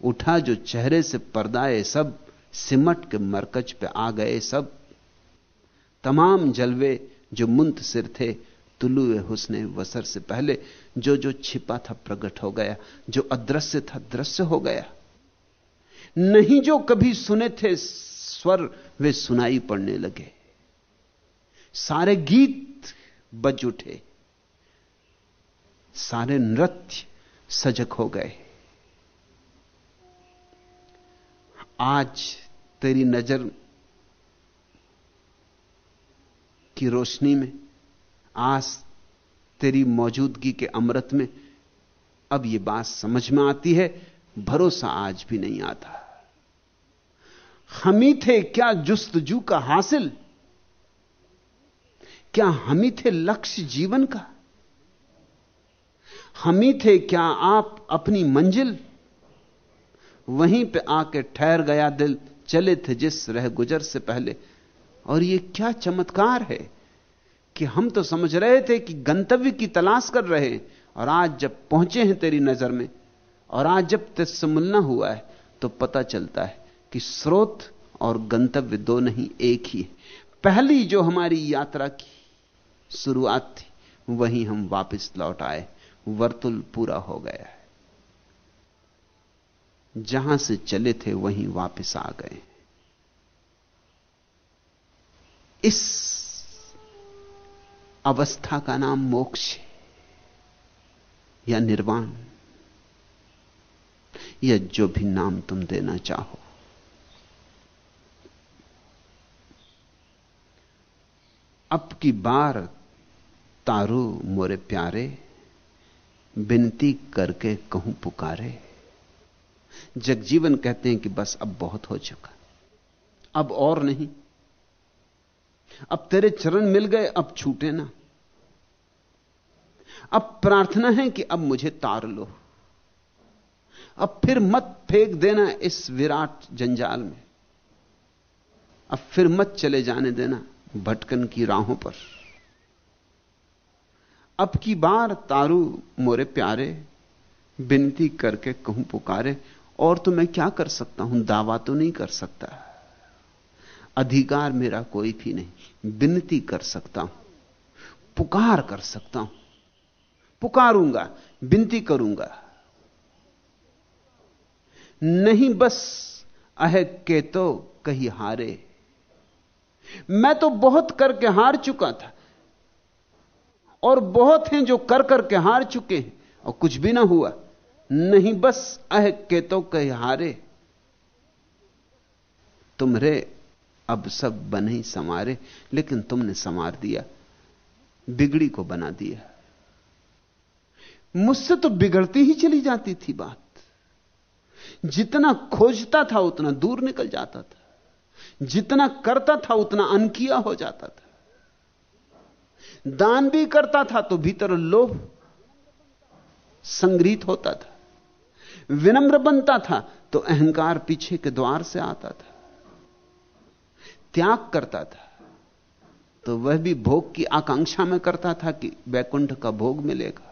उठा जो चेहरे से पर्दाए सब, सिमट के मरकज पे आ गए सब। तमाम जलवे जो मुंत सिर थे, तुलुए हुसने वसर से पहले, जो जो छिपा था प्रकट हो गया, जो अदृश्य था दृश्य हो गया। नहीं जो कभी सुने थे, स्वर वे सुनाई पड़ने लगे। सारे गीत बज उठे। सारे नृत्य सजग हो गए। आज तेरी नज़र की रोशनी में आज तेरी मौजूदगी के अमृत में, अब यह बात समझ में आती है, भरोसा आज भी नहीं आता। हमी थे क्या जुस्तजू का हासिल? क्या हमी थे लक्ष्य जीवन का? हमी थे क्या आप अपनी मंजिल? वहीं पे आके ठहर गया दिल, चले थे जिस रह गुजर से पहले और ये क्या चमत्कार है कि हम तो समझ रहे थे कि गंतव्य की तलाश कर रहे हैं और आज जब पहुँचे हैं तेरी नज़र में और आज जब तुझसे मिलना हुआ है तो पता चलता है कि स्रोत और गंतव्य दो नहीं, एक ही है। पहली जो हमारी यात्रा की शुरुआत थी, वहीं हम वापस लौट आए, वर्तुल पूरा हो गया है। जहाँ से चले थे, वहीं वापस आ गए। इस अवस्था का नाम मोक्ष या निर्वाण। या जो भी नाम तुम देना चाहो। अब की बार तारू मोरे प्यारे विनती करके कहूँ पुकारे। जगजीवन कहते हैं कि बस अब बहुत हो चुका। अब और नहीं। अब तेरे चरण मिल गए, अब छूटे ना। अब प्रार्थना है कि अब मुझे तार लो। अब फिर मत फेंक देना इस विराट जंजाल में। अब फिर मत चले जाने देना भटकन की राहों पर। अब की बार तारू मोरे प्यारे विनती करके कहूँ पुकारे, और तो मैं क्या कर सकता हूँ? दावा तो नहीं कर सकता। अधिकार मेरा कोई भी नहीं। विनती कर सकता हूँ। पुकार कर सकता हूँ। पुकारूँगा, विनती करूँगा। नहीं बस अह के तो कही हारे। मैं तो बहुत करके हार चुका था। और बहुत हैं जो कर करके हार चुके हैं। और कुछ भी ना हुआ। नहीं बस अह के तो कही हारे। तुमरे अब सब बने ही समारे लेकिन तुमने संवार दिया, बिगड़ी को बना दिया। मुझसे तो बिगड़ती ही चली जाती थी बात। जितना खोजता था, उतना दूर निकल जाता था। जितना करता था, उतना अनकिया हो जाता था। दान भी करता था तो भीतर लोभ संग्रहित होता था। विनम्र बनता था तो अहंकार पीछे के द्वार से आता था। त्याग करता था। तो वह भी भोग की आकांक्षा में करता था कि वैकुंठ का भोग मिलेगा।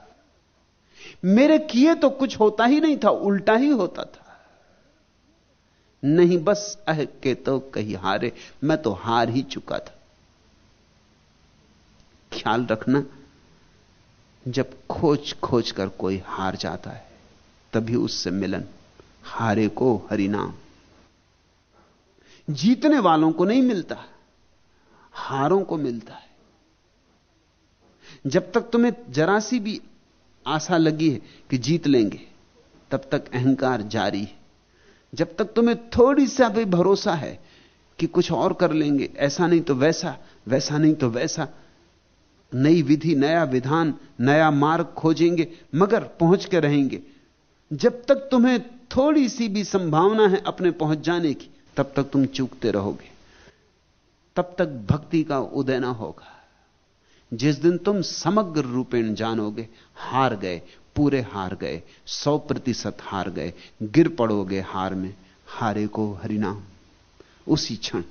मेरे किए तो कुछ होता ही नहीं था, उल्टा ही होता था। नहीं, बस अह के तो कहीं हारे, मैं तो हार ही चुका था। ख्याल रखना, जब खोज खोज कर कोई हार जाता है, तभी उससे मिलन, हारे को हरिनाम। जीतने वालों को नहीं मिलता, हारों को मिलता है। जब तक तुम्हें जरा सी भी आशा लगी है कि जीत लेंगे, तब तक अहंकार जारी है। जब तक तुम्हें थोड़ी सा भी भरोसा है कि कुछ और कर लेंगे, ऐसा नहीं तो वैसा वैसा नहीं तो वैसा। नई विधि, नया विधान, नया मार्ग खोजेंगे, मगर पहुँच के रहेंगे। जब तक तुम्हें थोड़ी सी भी संभावना है अपने पहुँच जाने की तब तक तुम चूकते रहोगे। तब तक भक्ति का उदय ना होगा। जिस दिन तुम समग्र रूपेण जानोगे, हार गए, पूरे हार गए, सौ प्रतिशत हार गए, गिर पड़ोगे हार में, हारे को हरिनाम। उसी क्षण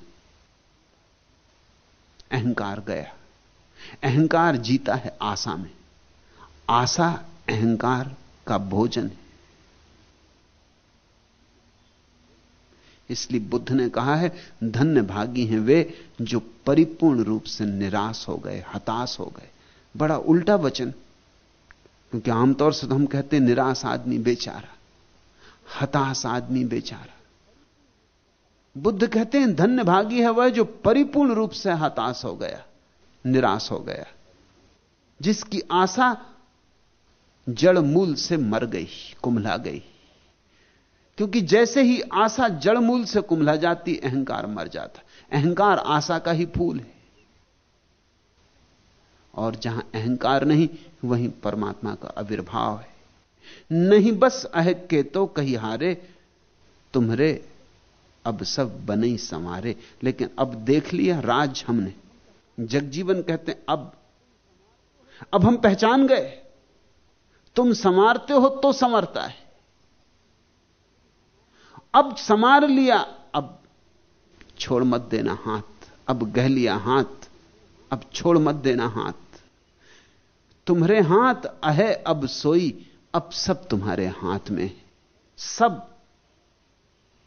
अहंकार गया। अहंकार जीता है आशा में। आशा, अहंकार का भोजन है। इसलिए बुद्ध ने कहा है, धन्य भागी हैं वे जो परिपूर्ण रूप से निराश हो गए, हताश हो गए। बड़ा उल्टा वचन, क्योंकि आमतौर से तो हम कहते हैं निराश आदमी बेचारा, हताश आदमी बेचारा। बुद्ध कहते हैं, धन्य भागी है वह जो परिपूर्ण रूप से हताश हो गया, निराश हो गया, जिसकी आशा जड़ मूल से मर गई, कुमला गई। क्योंकि जैसे ही आशा जड़ मूल से कुमला जाती, अहंकार मर जाता। अहंकार आशा का ही फूल है। और जहाँ अहंकार नहीं, वहीं परमात्मा का आविर्भाव है। नहीं बस अह के तो कहीं हारे, तुम्हारे अब सब बने संवारे। लेकिन अब देख लिया राज हमने। जगजीवन कहते हैं, अब अब हम पहचान गए। तुम संवारते हो तो संवरता है। अब समार लिया, अब छोड़ मत देना हाथ, अब गह लिया हाथ, अब छोड़ मत देना हाथ। तुम्हारे हाथ अहे, अब सोई, अब सब तुम्हारे हाथ में, सब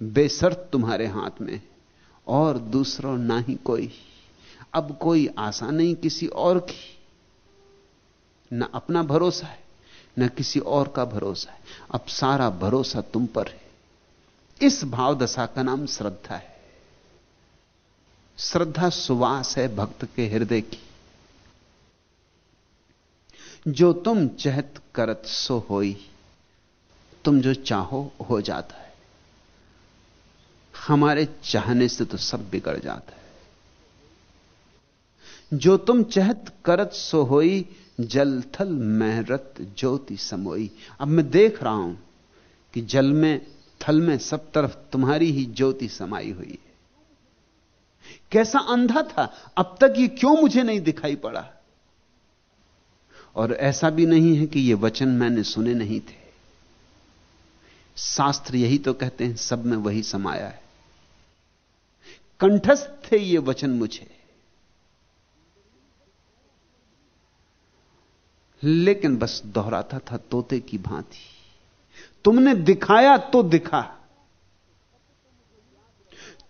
बेसर्त तुम्हारे हाथ में, और दूसरा ना ही कोई। अब कोई आशा नहीं किसी और की, ना अपना भरोसा है, न किसी और का भरोसा है। अब सारा भरोसा तुम पर है। इस भाव दशा का नाम श्रद्धा है। श्रद्धा सुवास है भक्त के हृदय की। जो तुम चहत करत सो होई, तुम जो चाहो हो जाता है। हमारे चाहने से तो सब बिगड़ जाता है। जो तुम चहत करत सो होई, जल थल महरत ज्योति समोई। अब मैं देख रहा हूँ कि जल में थल में सब तरफ़ तुम्हारी ही ज्योति समाई हुई है। कैसा अंधा था, अब तक ये क्यों मुझे नहीं दिखाई पड़ा? और ऐसा भी नहीं है कि ये वचन मैंने सुने नहीं थे। शास्त्र यही तो कहते हैं, सब में वही समाया है। कंठस्थ थे ये वचन मुझे। लेकिन बस दोहराता था, तोते की भांति। तुमने दिखाया तो दिखा।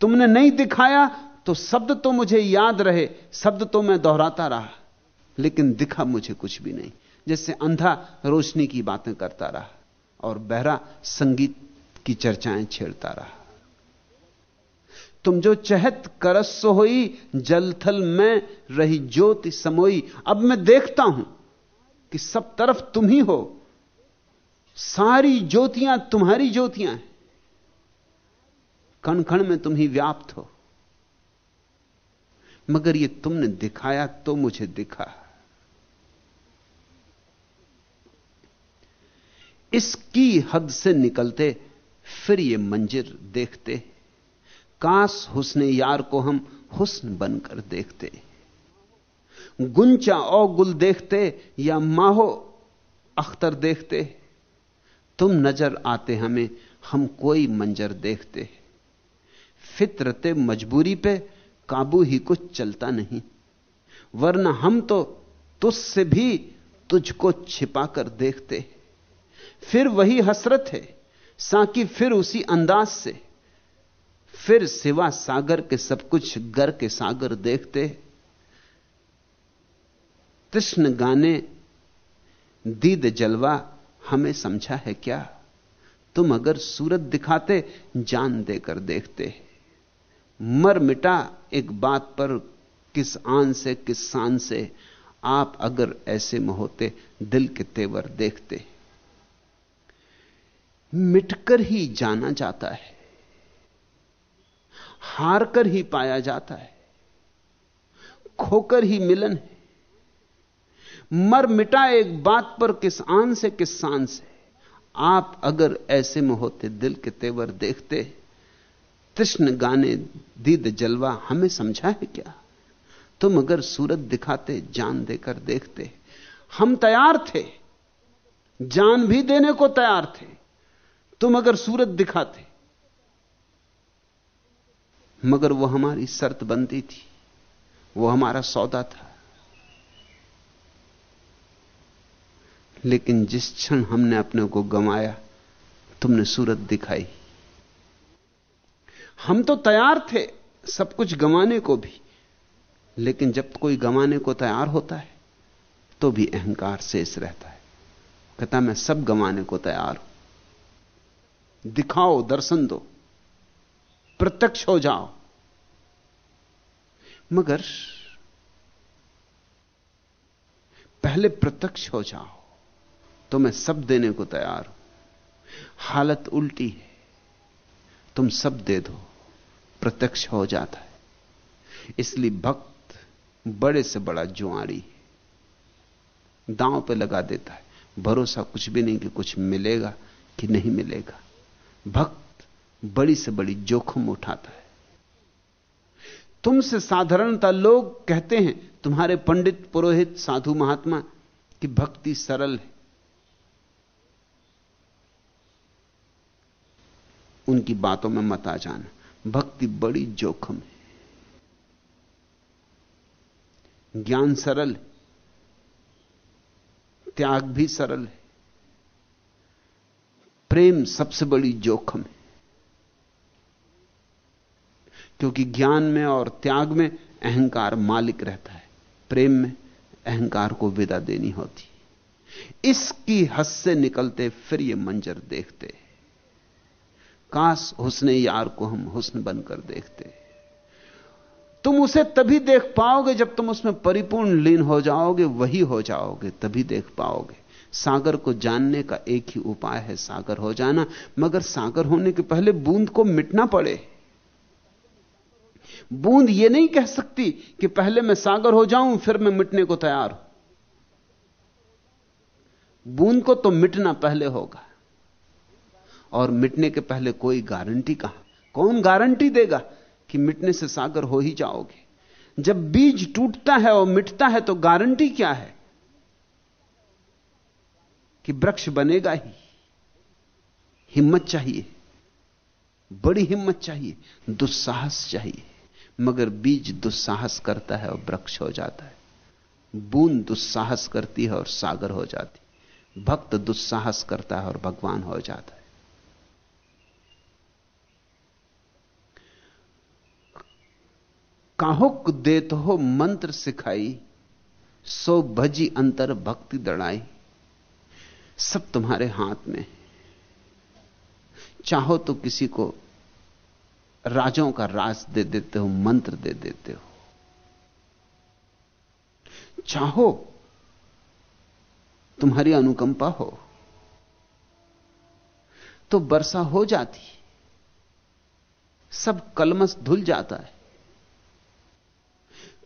तुमने नहीं दिखाया तो शब्द तो मुझे याद रहे, शब्द तो मैं दोहराता रहा, लेकिन दिखा मुझे कुछ भी नहीं जैसे अंधा रोशनी की बातें करता रहा और बहरा संगीत की चर्चाएँ छेड़ता रहा। तुम जो चहत करस होई जलथल में रही ज्योति समोई, अब मैं देखता हूँ कि सब तरफ़ तुम ही हो। सारी ज्योतियाँ तुम्हारी ज्योतियाँ हैं। कण कण में तुम ही व्याप्त हो। मगर ये तुमने दिखाया तो मुझे दिखा। इसकी हद से निकलते फिर ये मंजिर देखते। काश हुस्न यार को हम हुस्न बनकर देखते। गुंचा और गुल देखते या माहो अख्तर देखते। तुम नज़र आते हमें, हम कोई मंजर देखते फित्रते मजबूरी पे, काबू ही कुछ चलता नहीं। वरना हम तो तुझसे भी तुझको छिपाकर देखते फिर वही हसरत है, साकी फिर उसी अंदाज से। फिर सिवा सागर के सब कुछ गर के सागर देखते कृष्ण गाने, दीद जलवा हमें समझा है क्या? तुम अगर सूरत दिखाते, जान देकर देखते। मर मिटा एक बात पर, किस आन से, किस शान से। आप अगर ऐसे में होते, दिल के तेवर देखते। मिटकर ही जाना जाता है। हार कर ही पाया जाता है। खोकर ही मिलन है। मर मिटा एक बात पर किस आन से, किस शान से? आप अगर ऐसे में होते, दिल के तेवर देखते कृष्ण गाने दीद जलवा, हमें समझा है क्या? तुम अगर सूरत दिखाते, जान देकर देखते, हम तैयार थे, जान भी देने को तैयार थे, तुम अगर सूरत दिखाते, मगर वो हमारी शर्त बनती थी, वो हमारा सौदा था। लेकिन जिस क्षण हमने अपने को गंवाया तुमने सूरत दिखाई। हम तो तैयार थे सब कुछ गंवाने को भी, लेकिन जब कोई गंवाने को तैयार होता है तो भी अहंकार शेष रहता है। कहता मैं सब गंवाने को तैयार हूँ। दिखाओ, दर्शन दो, प्रत्यक्ष हो जाओ। मगर पहले प्रत्यक्ष हो जाओ। तो मैं सब देने को तैयार हूँ। हालत उल्टी है। तुम सब दे दो। प्रत्यक्ष हो जाता है। इसलिए भक्त बड़े से बड़ा जुआरी दांव पे लगा देता है। भरोसा कुछ भी नहीं कि कुछ मिलेगा कि नहीं मिलेगा। भक्त बड़ी से बड़ी जोखिम उठाता है। तुमसे साधारणता लोग कहते हैं, तुम्हारे पंडित, पुरोहित, साधु महात्मा, कि भक्ति सरल है। उनकी बातों में मत आ जाना। भक्ति बड़ी जोखम है। ज्ञान सरल है। त्याग भी सरल है। प्रेम सबसे बड़ी जोखम है। क्योंकि ज्ञान में और त्याग में अहंकार मालिक रहता है। प्रेम में अहंकार को विदा देनी होती इसकी हद से निकलते फिर ये मंजर देखते काश हुस्न यार को हम हुस्न बनकर देखते। तुम उसे तभी देख पाओगे जब तुम उसमें परिपूर्ण लीन हो जाओगे, वही हो जाओगे, तभी देख पाओगे। सागर को जानने का एक ही उपाय है, सागर हो जाना। मगर सागर होने के पहले बूंद को मिटना पड़े। बूंद यह नहीं कह सकती कि पहले मैं सागर हो जाऊँ, फिर मैं मिटने को तैयार हूँ। बूंद को तो मिटना पहले होगा। और मिटने के पहले कोई गारंटी कहाँ? कौन गारंटी देगा कि मिटने से सागर हो ही जाओगे? जब बीज टूटता है और मिटता है तो गारंटी क्या है? कि वृक्ष बनेगा ही। हिम्मत चाहिए। बड़ी हिम्मत चाहिए। दुस्साहस चाहिए। मगर बीज दुस्साहस करता है और वृक्ष हो जाता है। बूंद दुस्साहस करती है और सागर हो जाती। भक्त दुस्साहस करता है और भगवान हो जाता है। काहुक देत हो मंत्र सिखाई, सो भजी अंतर भक्ति दड़ाई। सब तुम्हारे हाथ में। चाहो तो किसी को राजों का राज दे देते हो, मंत्र दे देते हो। चाहो तुम्हारी अनुकंपा हो तो वर्षा हो जाती। सब कलमस धुल जाता है।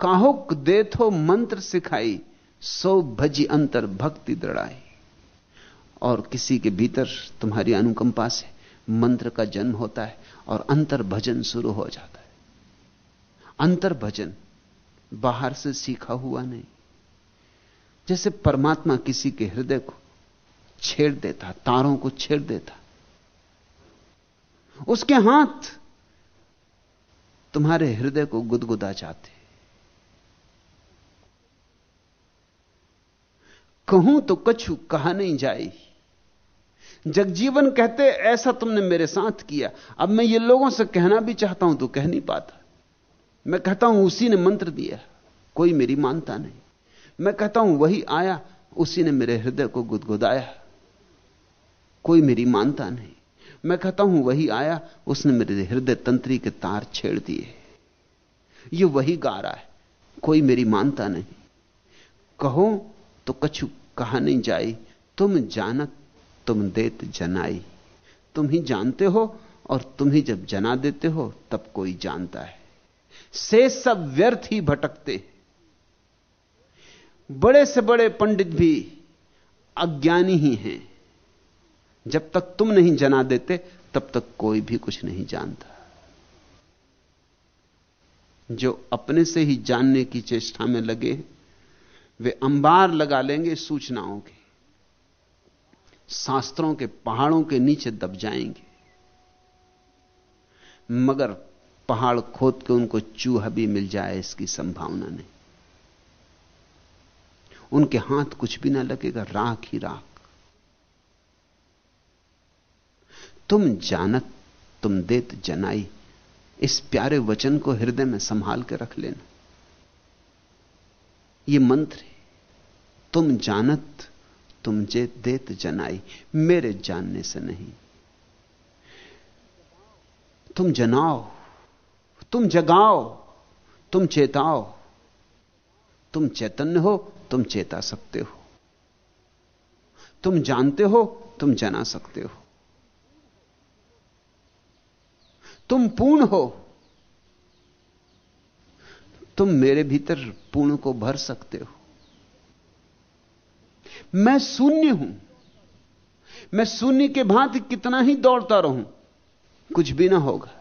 काहुक देथो मंत्र सिखाई, सो भजी अंतर भक्ति दृढ़ाई। और किसी के भीतर तुम्हारी अनुकंपा से मंत्र का जन्म होता है और अंतर भजन शुरू हो जाता है। अंतर भजन बाहर से सीखा हुआ नहीं। जैसे परमात्मा किसी के हृदय को छेड़ देता, तारों को छेड़ देता, उसके हाथ तुम्हारे हृदय को गुदगुदा जाते। कहूँ तो कछु कहा नहीं जाए। जगजीवन कहते, ऐसा तुमने मेरे साथ किया। अब मैं ये लोगों से कहना भी चाहता हूँ तो कह नहीं पाता। मैं कहता हूँ, उसी ने मंत्र दिया। कोई मेरी मानता नहीं। मैं कहता हूँ, वही आया, उसी ने मेरे हृदय को गुदगुदाया। कोई मेरी मानता नहीं। मैं कहता हूँ, वही आया, उसने मेरे हृदय तंत्री के तार छेड़ दिए। ये वही गा रहा है। कोई मेरी मानता नहीं। कहो तो कछु कहा नहीं जाई तुम जानत, तुम देत जनाई। तुम ही जानते हो और तुम ही जब जना देते हो, तब कोई जानता है। से सब व्यर्थ ही भटकते। बड़े से बड़े पंडित भी अज्ञानी ही हैं। जब तक तुम नहीं जना देते, तब तक कोई भी कुछ नहीं जानता। जो अपने से ही जानने की चेष्टा में लगे वे अंबार लगा लेंगे सूचनाओं के, शास्त्रों के, पहाड़ों के नीचे दब जाएँगे। मगर पहाड़ खोद के उनको चूहा भी मिल जाए, इसकी संभावना नहीं। उनके हाथ कुछ भी ना लगेगा, राख ही राख। तुम जानत, तुम देत जनाई, इस प्यारे वचन को हृदय में संभाल के रख लेना। यह मंत्र है। तुम जानत तुम जे देत जनाई। मेरे जानने से नहीं। तुम जनाओ, तुम जगाओ, तुम चेताओ। तुम चैतन्य हो, तुम चेता सकते हो। तुम जानते हो, तुम जना सकते हो। तुम पूर्ण हो तुम मेरे भीतर पूर्ण को भर सकते हो। मैं शून्य हूँ। मैं शून्य के भांति कितना ही दौड़ता रहूँ, कुछ भी ना होगा।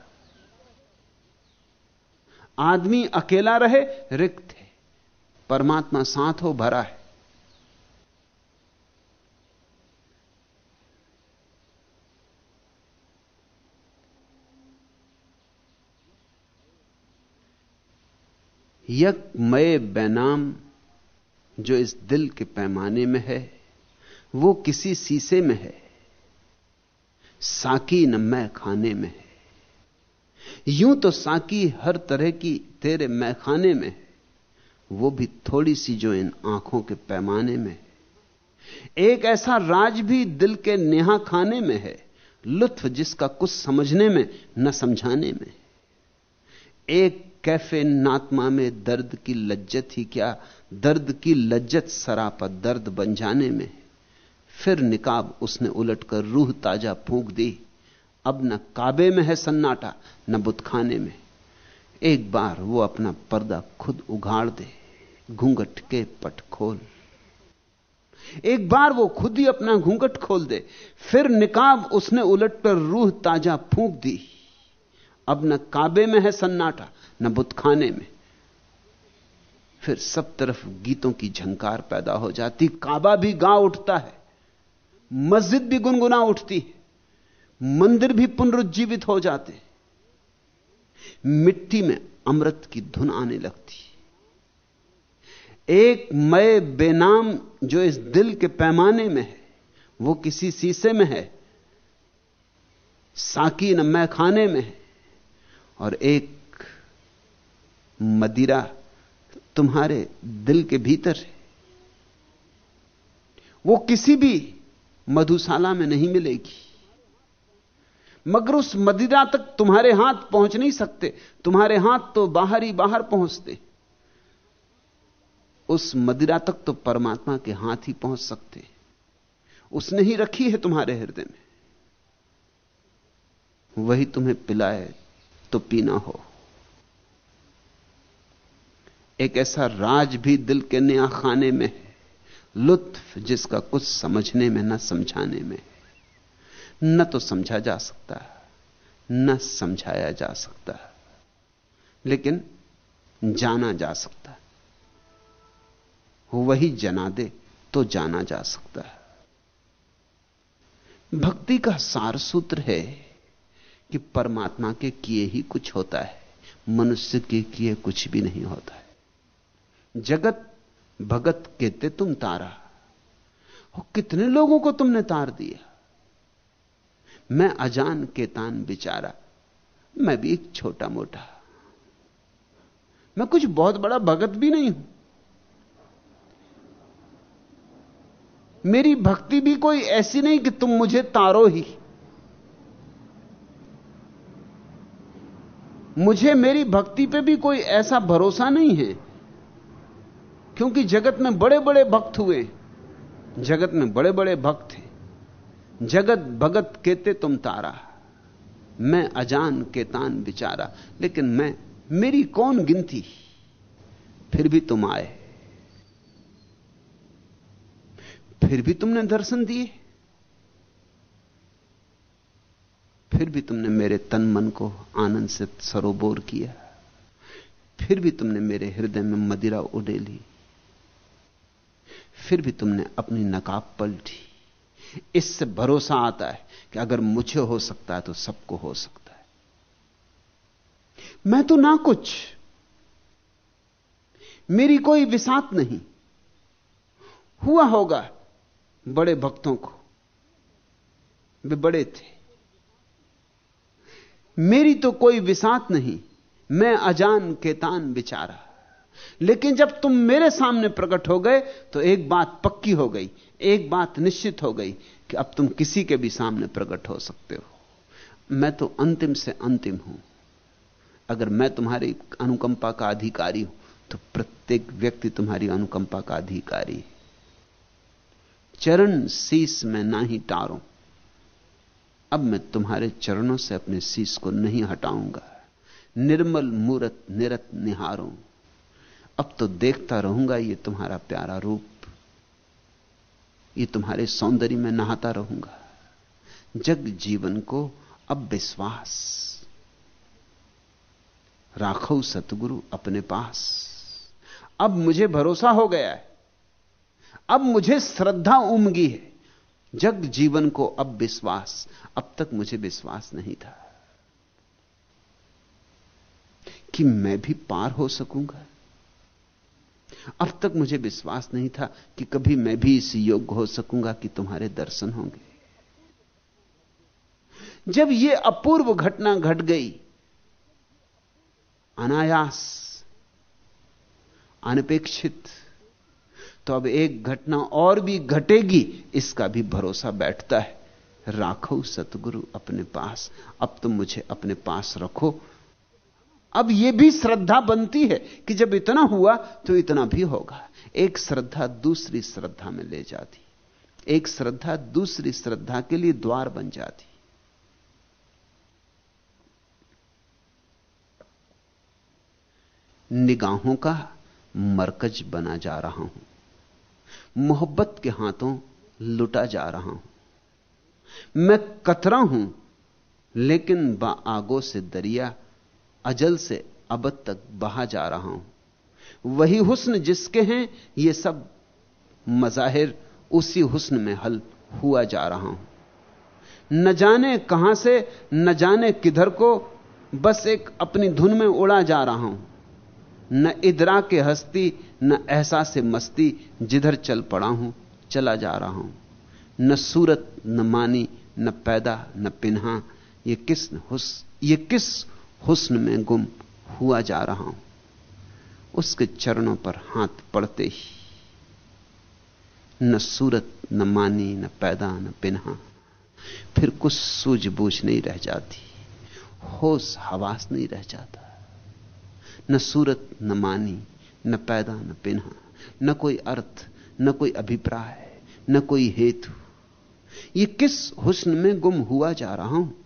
आदमी अकेला रहे, रिक्त है। परमात्मा साथ हो, भरा है। यक मय बैनाम जो इस दिल के पैमाने में है, वो किसी शीशे में है, साकी न मैं खाने में है। यूँ तो साकी हर तरह की तेरे मैं खाने में है, वो भी थोड़ी सी जो इन आँखों के पैमाने में है। एक ऐसा राज भी दिल के नेहा खाने में है, लुत्फ जिसका कुछ समझने में न समझाने में। एक कैफ़े नात्मा में दर्द की लज्जत ही क्या? दर्द की लज्जत सरापा दर्द बन जाने में फिर निकाब उसने उलटकर रूह ताज़ा फूंक दी। अब न काबे में है सन्नाटा, न बुतखाने में। एक बार वो अपना पर्दा खुद उघाड़ दे, घूंघट के पट खोल। एक बार वो खुद ही अपना घूंघट खोल दे, फिर निकाब उसने उलटकर रूह ताज़ा फूंक दी। अब न काबे में है सन्नाटा, न बुतखाने में। फिर सब तरफ़ गीतों की झंकार पैदा हो जाती, काबा भी गा उठता है, मस्जिद भी गुनगुना उठती है, मंदिर भी पुनरुज्जीवित हो जाते मिट्टी में अमृत की धुन आने लगती एक मय बेनाम जो इस दिल के पैमाने में है, वो किसी शीशे में है, साकी न मैं खाने में है। और एक मदिरा तुम्हारे दिल के भीतर है। वो किसी भी मधुशाला में नहीं मिलेगी। मगर उस मदिरा तक तुम्हारे हाथ पहुँच नहीं सकते। तुम्हारे हाथ तो बाहर ही बाहर पहुँचते। उस मदिरा तक तो परमात्मा के हाथ ही पहुँच सकते। उसने ही रखी है तुम्हारे हृदय में। वही तुम्हें पिलाए तो पीना हो। एक ऐसा राज भी दिल के नया खाने में है, लुत्फ जिसका कुछ समझने में, न समझाने में न तो समझा जा सकता, न समझाया जा सकता, लेकिन जाना जा सकता। वही जना दे तो जाना जा सकता। है भक्ति का सार सूत्र है कि परमात्मा के किए ही कुछ होता है, मनुष्य के किए कुछ भी नहीं होता है। जगत भगत कहते, तुम तारा और कितने लोगों को तुमने तार दिया? मैं अजान के तान बिचारा, मैं भी एक छोटा मोटा मैं कुछ बहुत बड़ा भगत भी नहीं हूँ। मेरी भक्ति भी कोई ऐसी नहीं कि तुम मुझे तारो ही। मुझे मेरी भक्ति पे भी कोई ऐसा भरोसा नहीं है। क्योंकि जगत में बड़े बड़े भक्त हुए। जगत में बड़े बड़े भक्त हैं। जगत भगत कहते तुम तारा। मैं अजान केतान बिचारा। लेकिन मैं, मेरी कौन गिनती? फिर भी तुम आए। फिर भी तुमने दर्शन दिए? फिर भी तुमने मेरे तन मन को आनंद से सरोबोर किया। फिर भी तुमने मेरे हृदय में मदिरा उडेली। फिर भी तुमने अपनी नकाब पलटी इससे भरोसा आता है कि अगर मुझे हो सकता है तो सबको हो सकता है। मैं तो ना कुछ। मेरी कोई विसात नहीं। हुआ होगा बड़े भक्तों को। वे बड़े थे। मेरी तो कोई विसात नहीं, मैं अजान केतान बिचारा। लेकिन जब तुम मेरे सामने प्रकट हो गए तो एक बात पक्की हो गई, एक बात निश्चित हो गई कि अब तुम किसी के भी सामने प्रकट हो सकते हो। मैं तो अंतिम से अंतिम हूँ। अगर मैं तुम्हारी अनुकंपा का अधिकारी हूँ तो प्रत्येक व्यक्ति तुम्हारी अनुकंपा का अधिकारी चरण शीश में ना ही टारो अब मैं तुम्हारे चरणों से अपने शीश को नहीं हटाऊँगा। निर्मल मूरत निरत निहारों। अब तो देखता रहूँगा ये तुम्हारा प्यारा रूप। ये तुम्हारे सौंदर्य में नहाता रहूँगा। जग जीवन को अब विश्वास। राखो सतगुरु अपने पास। अब मुझे भरोसा हो गया है। अब मुझे श्रद्धा उमगी है। जग जीवन को अब विश्वास, अब तक मुझे विश्वास नहीं था कि मैं भी पार हो सकूँगा। अब तक मुझे विश्वास नहीं था कि कभी मैं भी इस योग्य हो सकूँगा कि तुम्हारे दर्शन होंगे। जब यह अपूर्व घटना घट गई, अनायास, अनपेक्षित तो अब एक घटना और भी घटेगी, इसका भी भरोसा बैठता है। राखो सतगुरु अपने पास, अब तुम मुझे अपने पास रखो। अब यह भी श्रद्धा बनती है कि जब इतना हुआ तो इतना भी होगा। एक श्रद्धा दूसरी श्रद्धा में ले जाती। एक श्रद्धा दूसरी श्रद्धा के लिए द्वार बन जाती। निगाहों का मरकज बना जा रहा हूँ। मोहब्बत के हाथों लुटा जा रहा हूँ। मैं कतरा हूँ, लेकिन बा आगो से दरिया अजल से अबद तक बहा जा रहा हूँ। वही हुस्न जिसके हैं, ये सब मजाहिर उसी हुस्न में हल हुआ जा रहा हूँ। न जाने कहाँ से, न जाने किधर को, बस एक अपनी धुन में उड़ा जा रहा हूँ। न इदरा के हस्ती न ऐसा से मस्ती जिधर चल पड़ा हूँ, चला जा रहा हूँ। न सूरत, न मानी, न पैदा, न पिन्हा। ये किस हुस, ये किस हुस्न में गुम हुआ जा रहा हूँ? उसके चरणों पर हाथ पड़ते ही। न सूरत, न मानी, न पैदा, न पिन्हा। फिर कुछ सूझबूझ नहीं रह जाती। होश, हवास नहीं रह जाता। न सूरत, न मानी न पैदा, न पिन्हा, न कोई अर्थ, न कोई अभिप्राय, न कोई हेतु। ये किस हुस्न में गुम हुआ जा रहा हूँ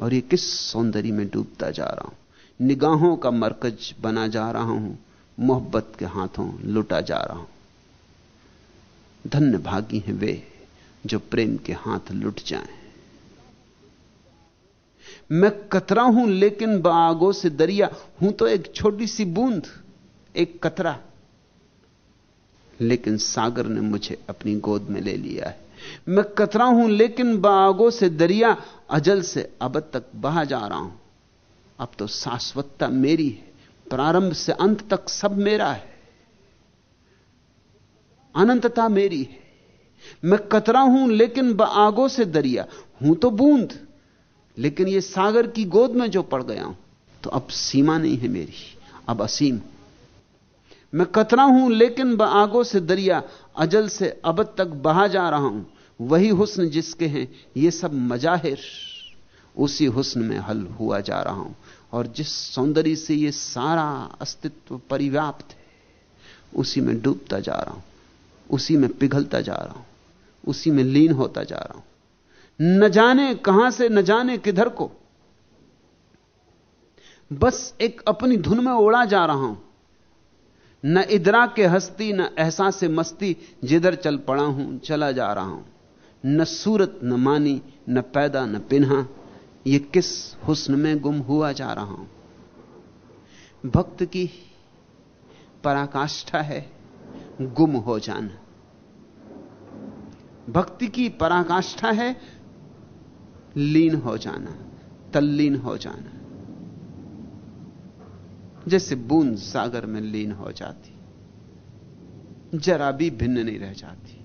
और ये किस सौंदर्य में डूबता जा रहा हूँ? निगाहों का मरकज बना जा रहा हूँ, मोहब्बत के हाथों लुटा जा रहा हूँ। धन्य भागी हैं वे जो प्रेम के हाथ लुट जाएँ। मैं कतरा हूँ, लेकिन बागों से दरिया, हूँ तो एक छोटी सी बूंद। एक कतरा। लेकिन सागर ने मुझे अपनी गोद में ले लिया है। मैं कतरा हूँ, लेकिन बागों से दरिया अजल से अब तक बहा जा रहा हूँ। अब तो शाश्वतता मेरी है। प्रारंभ से अंत तक सब मेरा है। अनंतता मेरी है। मैं कतरा हूँ, लेकिन बागों से दरिया। हूँ तो बूंद, लेकिन ये सागर की गोद में जो पड़ गया हूँ तो अब सीमा नहीं है मेरी। अब असीम। मैं कतरा हूँ, लेकिन आगो से दरिया अजल से अब तक बहा जा रहा हूँ। वही हुस्न जिसके हैं, ये सब मजाहिर। उसी हुस्न में हल हुआ जा रहा हूँ। और जिस सौंदर्य से ये सारा अस्तित्व परिव्याप्त है, उसी में डूबता जा रहा हूँ। उसी में पिघलता जा रहा हूँ। उसी में लीन होता जा रहा हूँ। न जाने कहाँ से, न जाने किधर को। बस एक अपनी धुन में उड़ा जा रहा हूँ। न इदरा के हस्ती, न एहसास से मस्ती, जिधर चल पड़ा हूँ, चला जा रहा हूँ। न सूरत, न मानी, न पैदा, न पिन्हा, ये किस हुस्न में गुम हुआ जा रहा हूँ? भक्त की पराकाष्ठा है गुम हो जाना। भक्ति की पराकाष्ठा है लीन हो जाना, तल्लीन हो जाना। जैसे बूंद सागर में लीन हो जाती, जरा भी भिन्न नहीं रह जाती,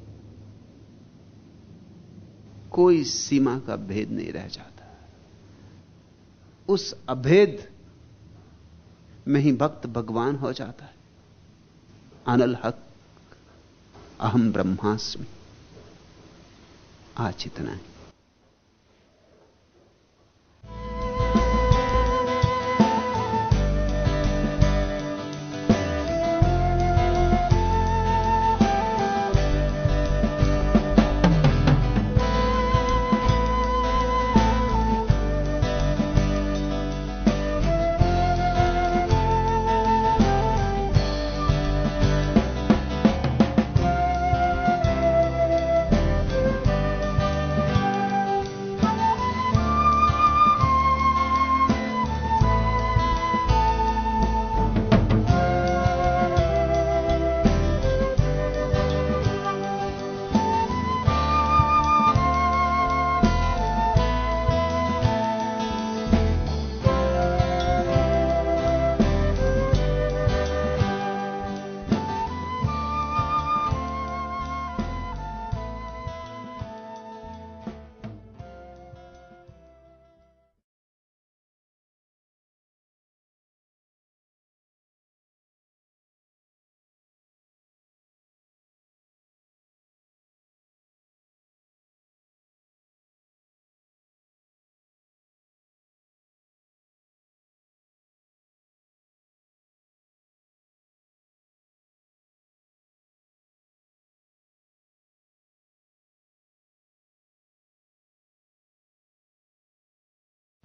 कोई सीमा का भेद नहीं रह जाता। उस अभेद में ही भक्त भगवान हो जाता है। अनल हक, अहम ब्रह्मास्मि। आज इतना है।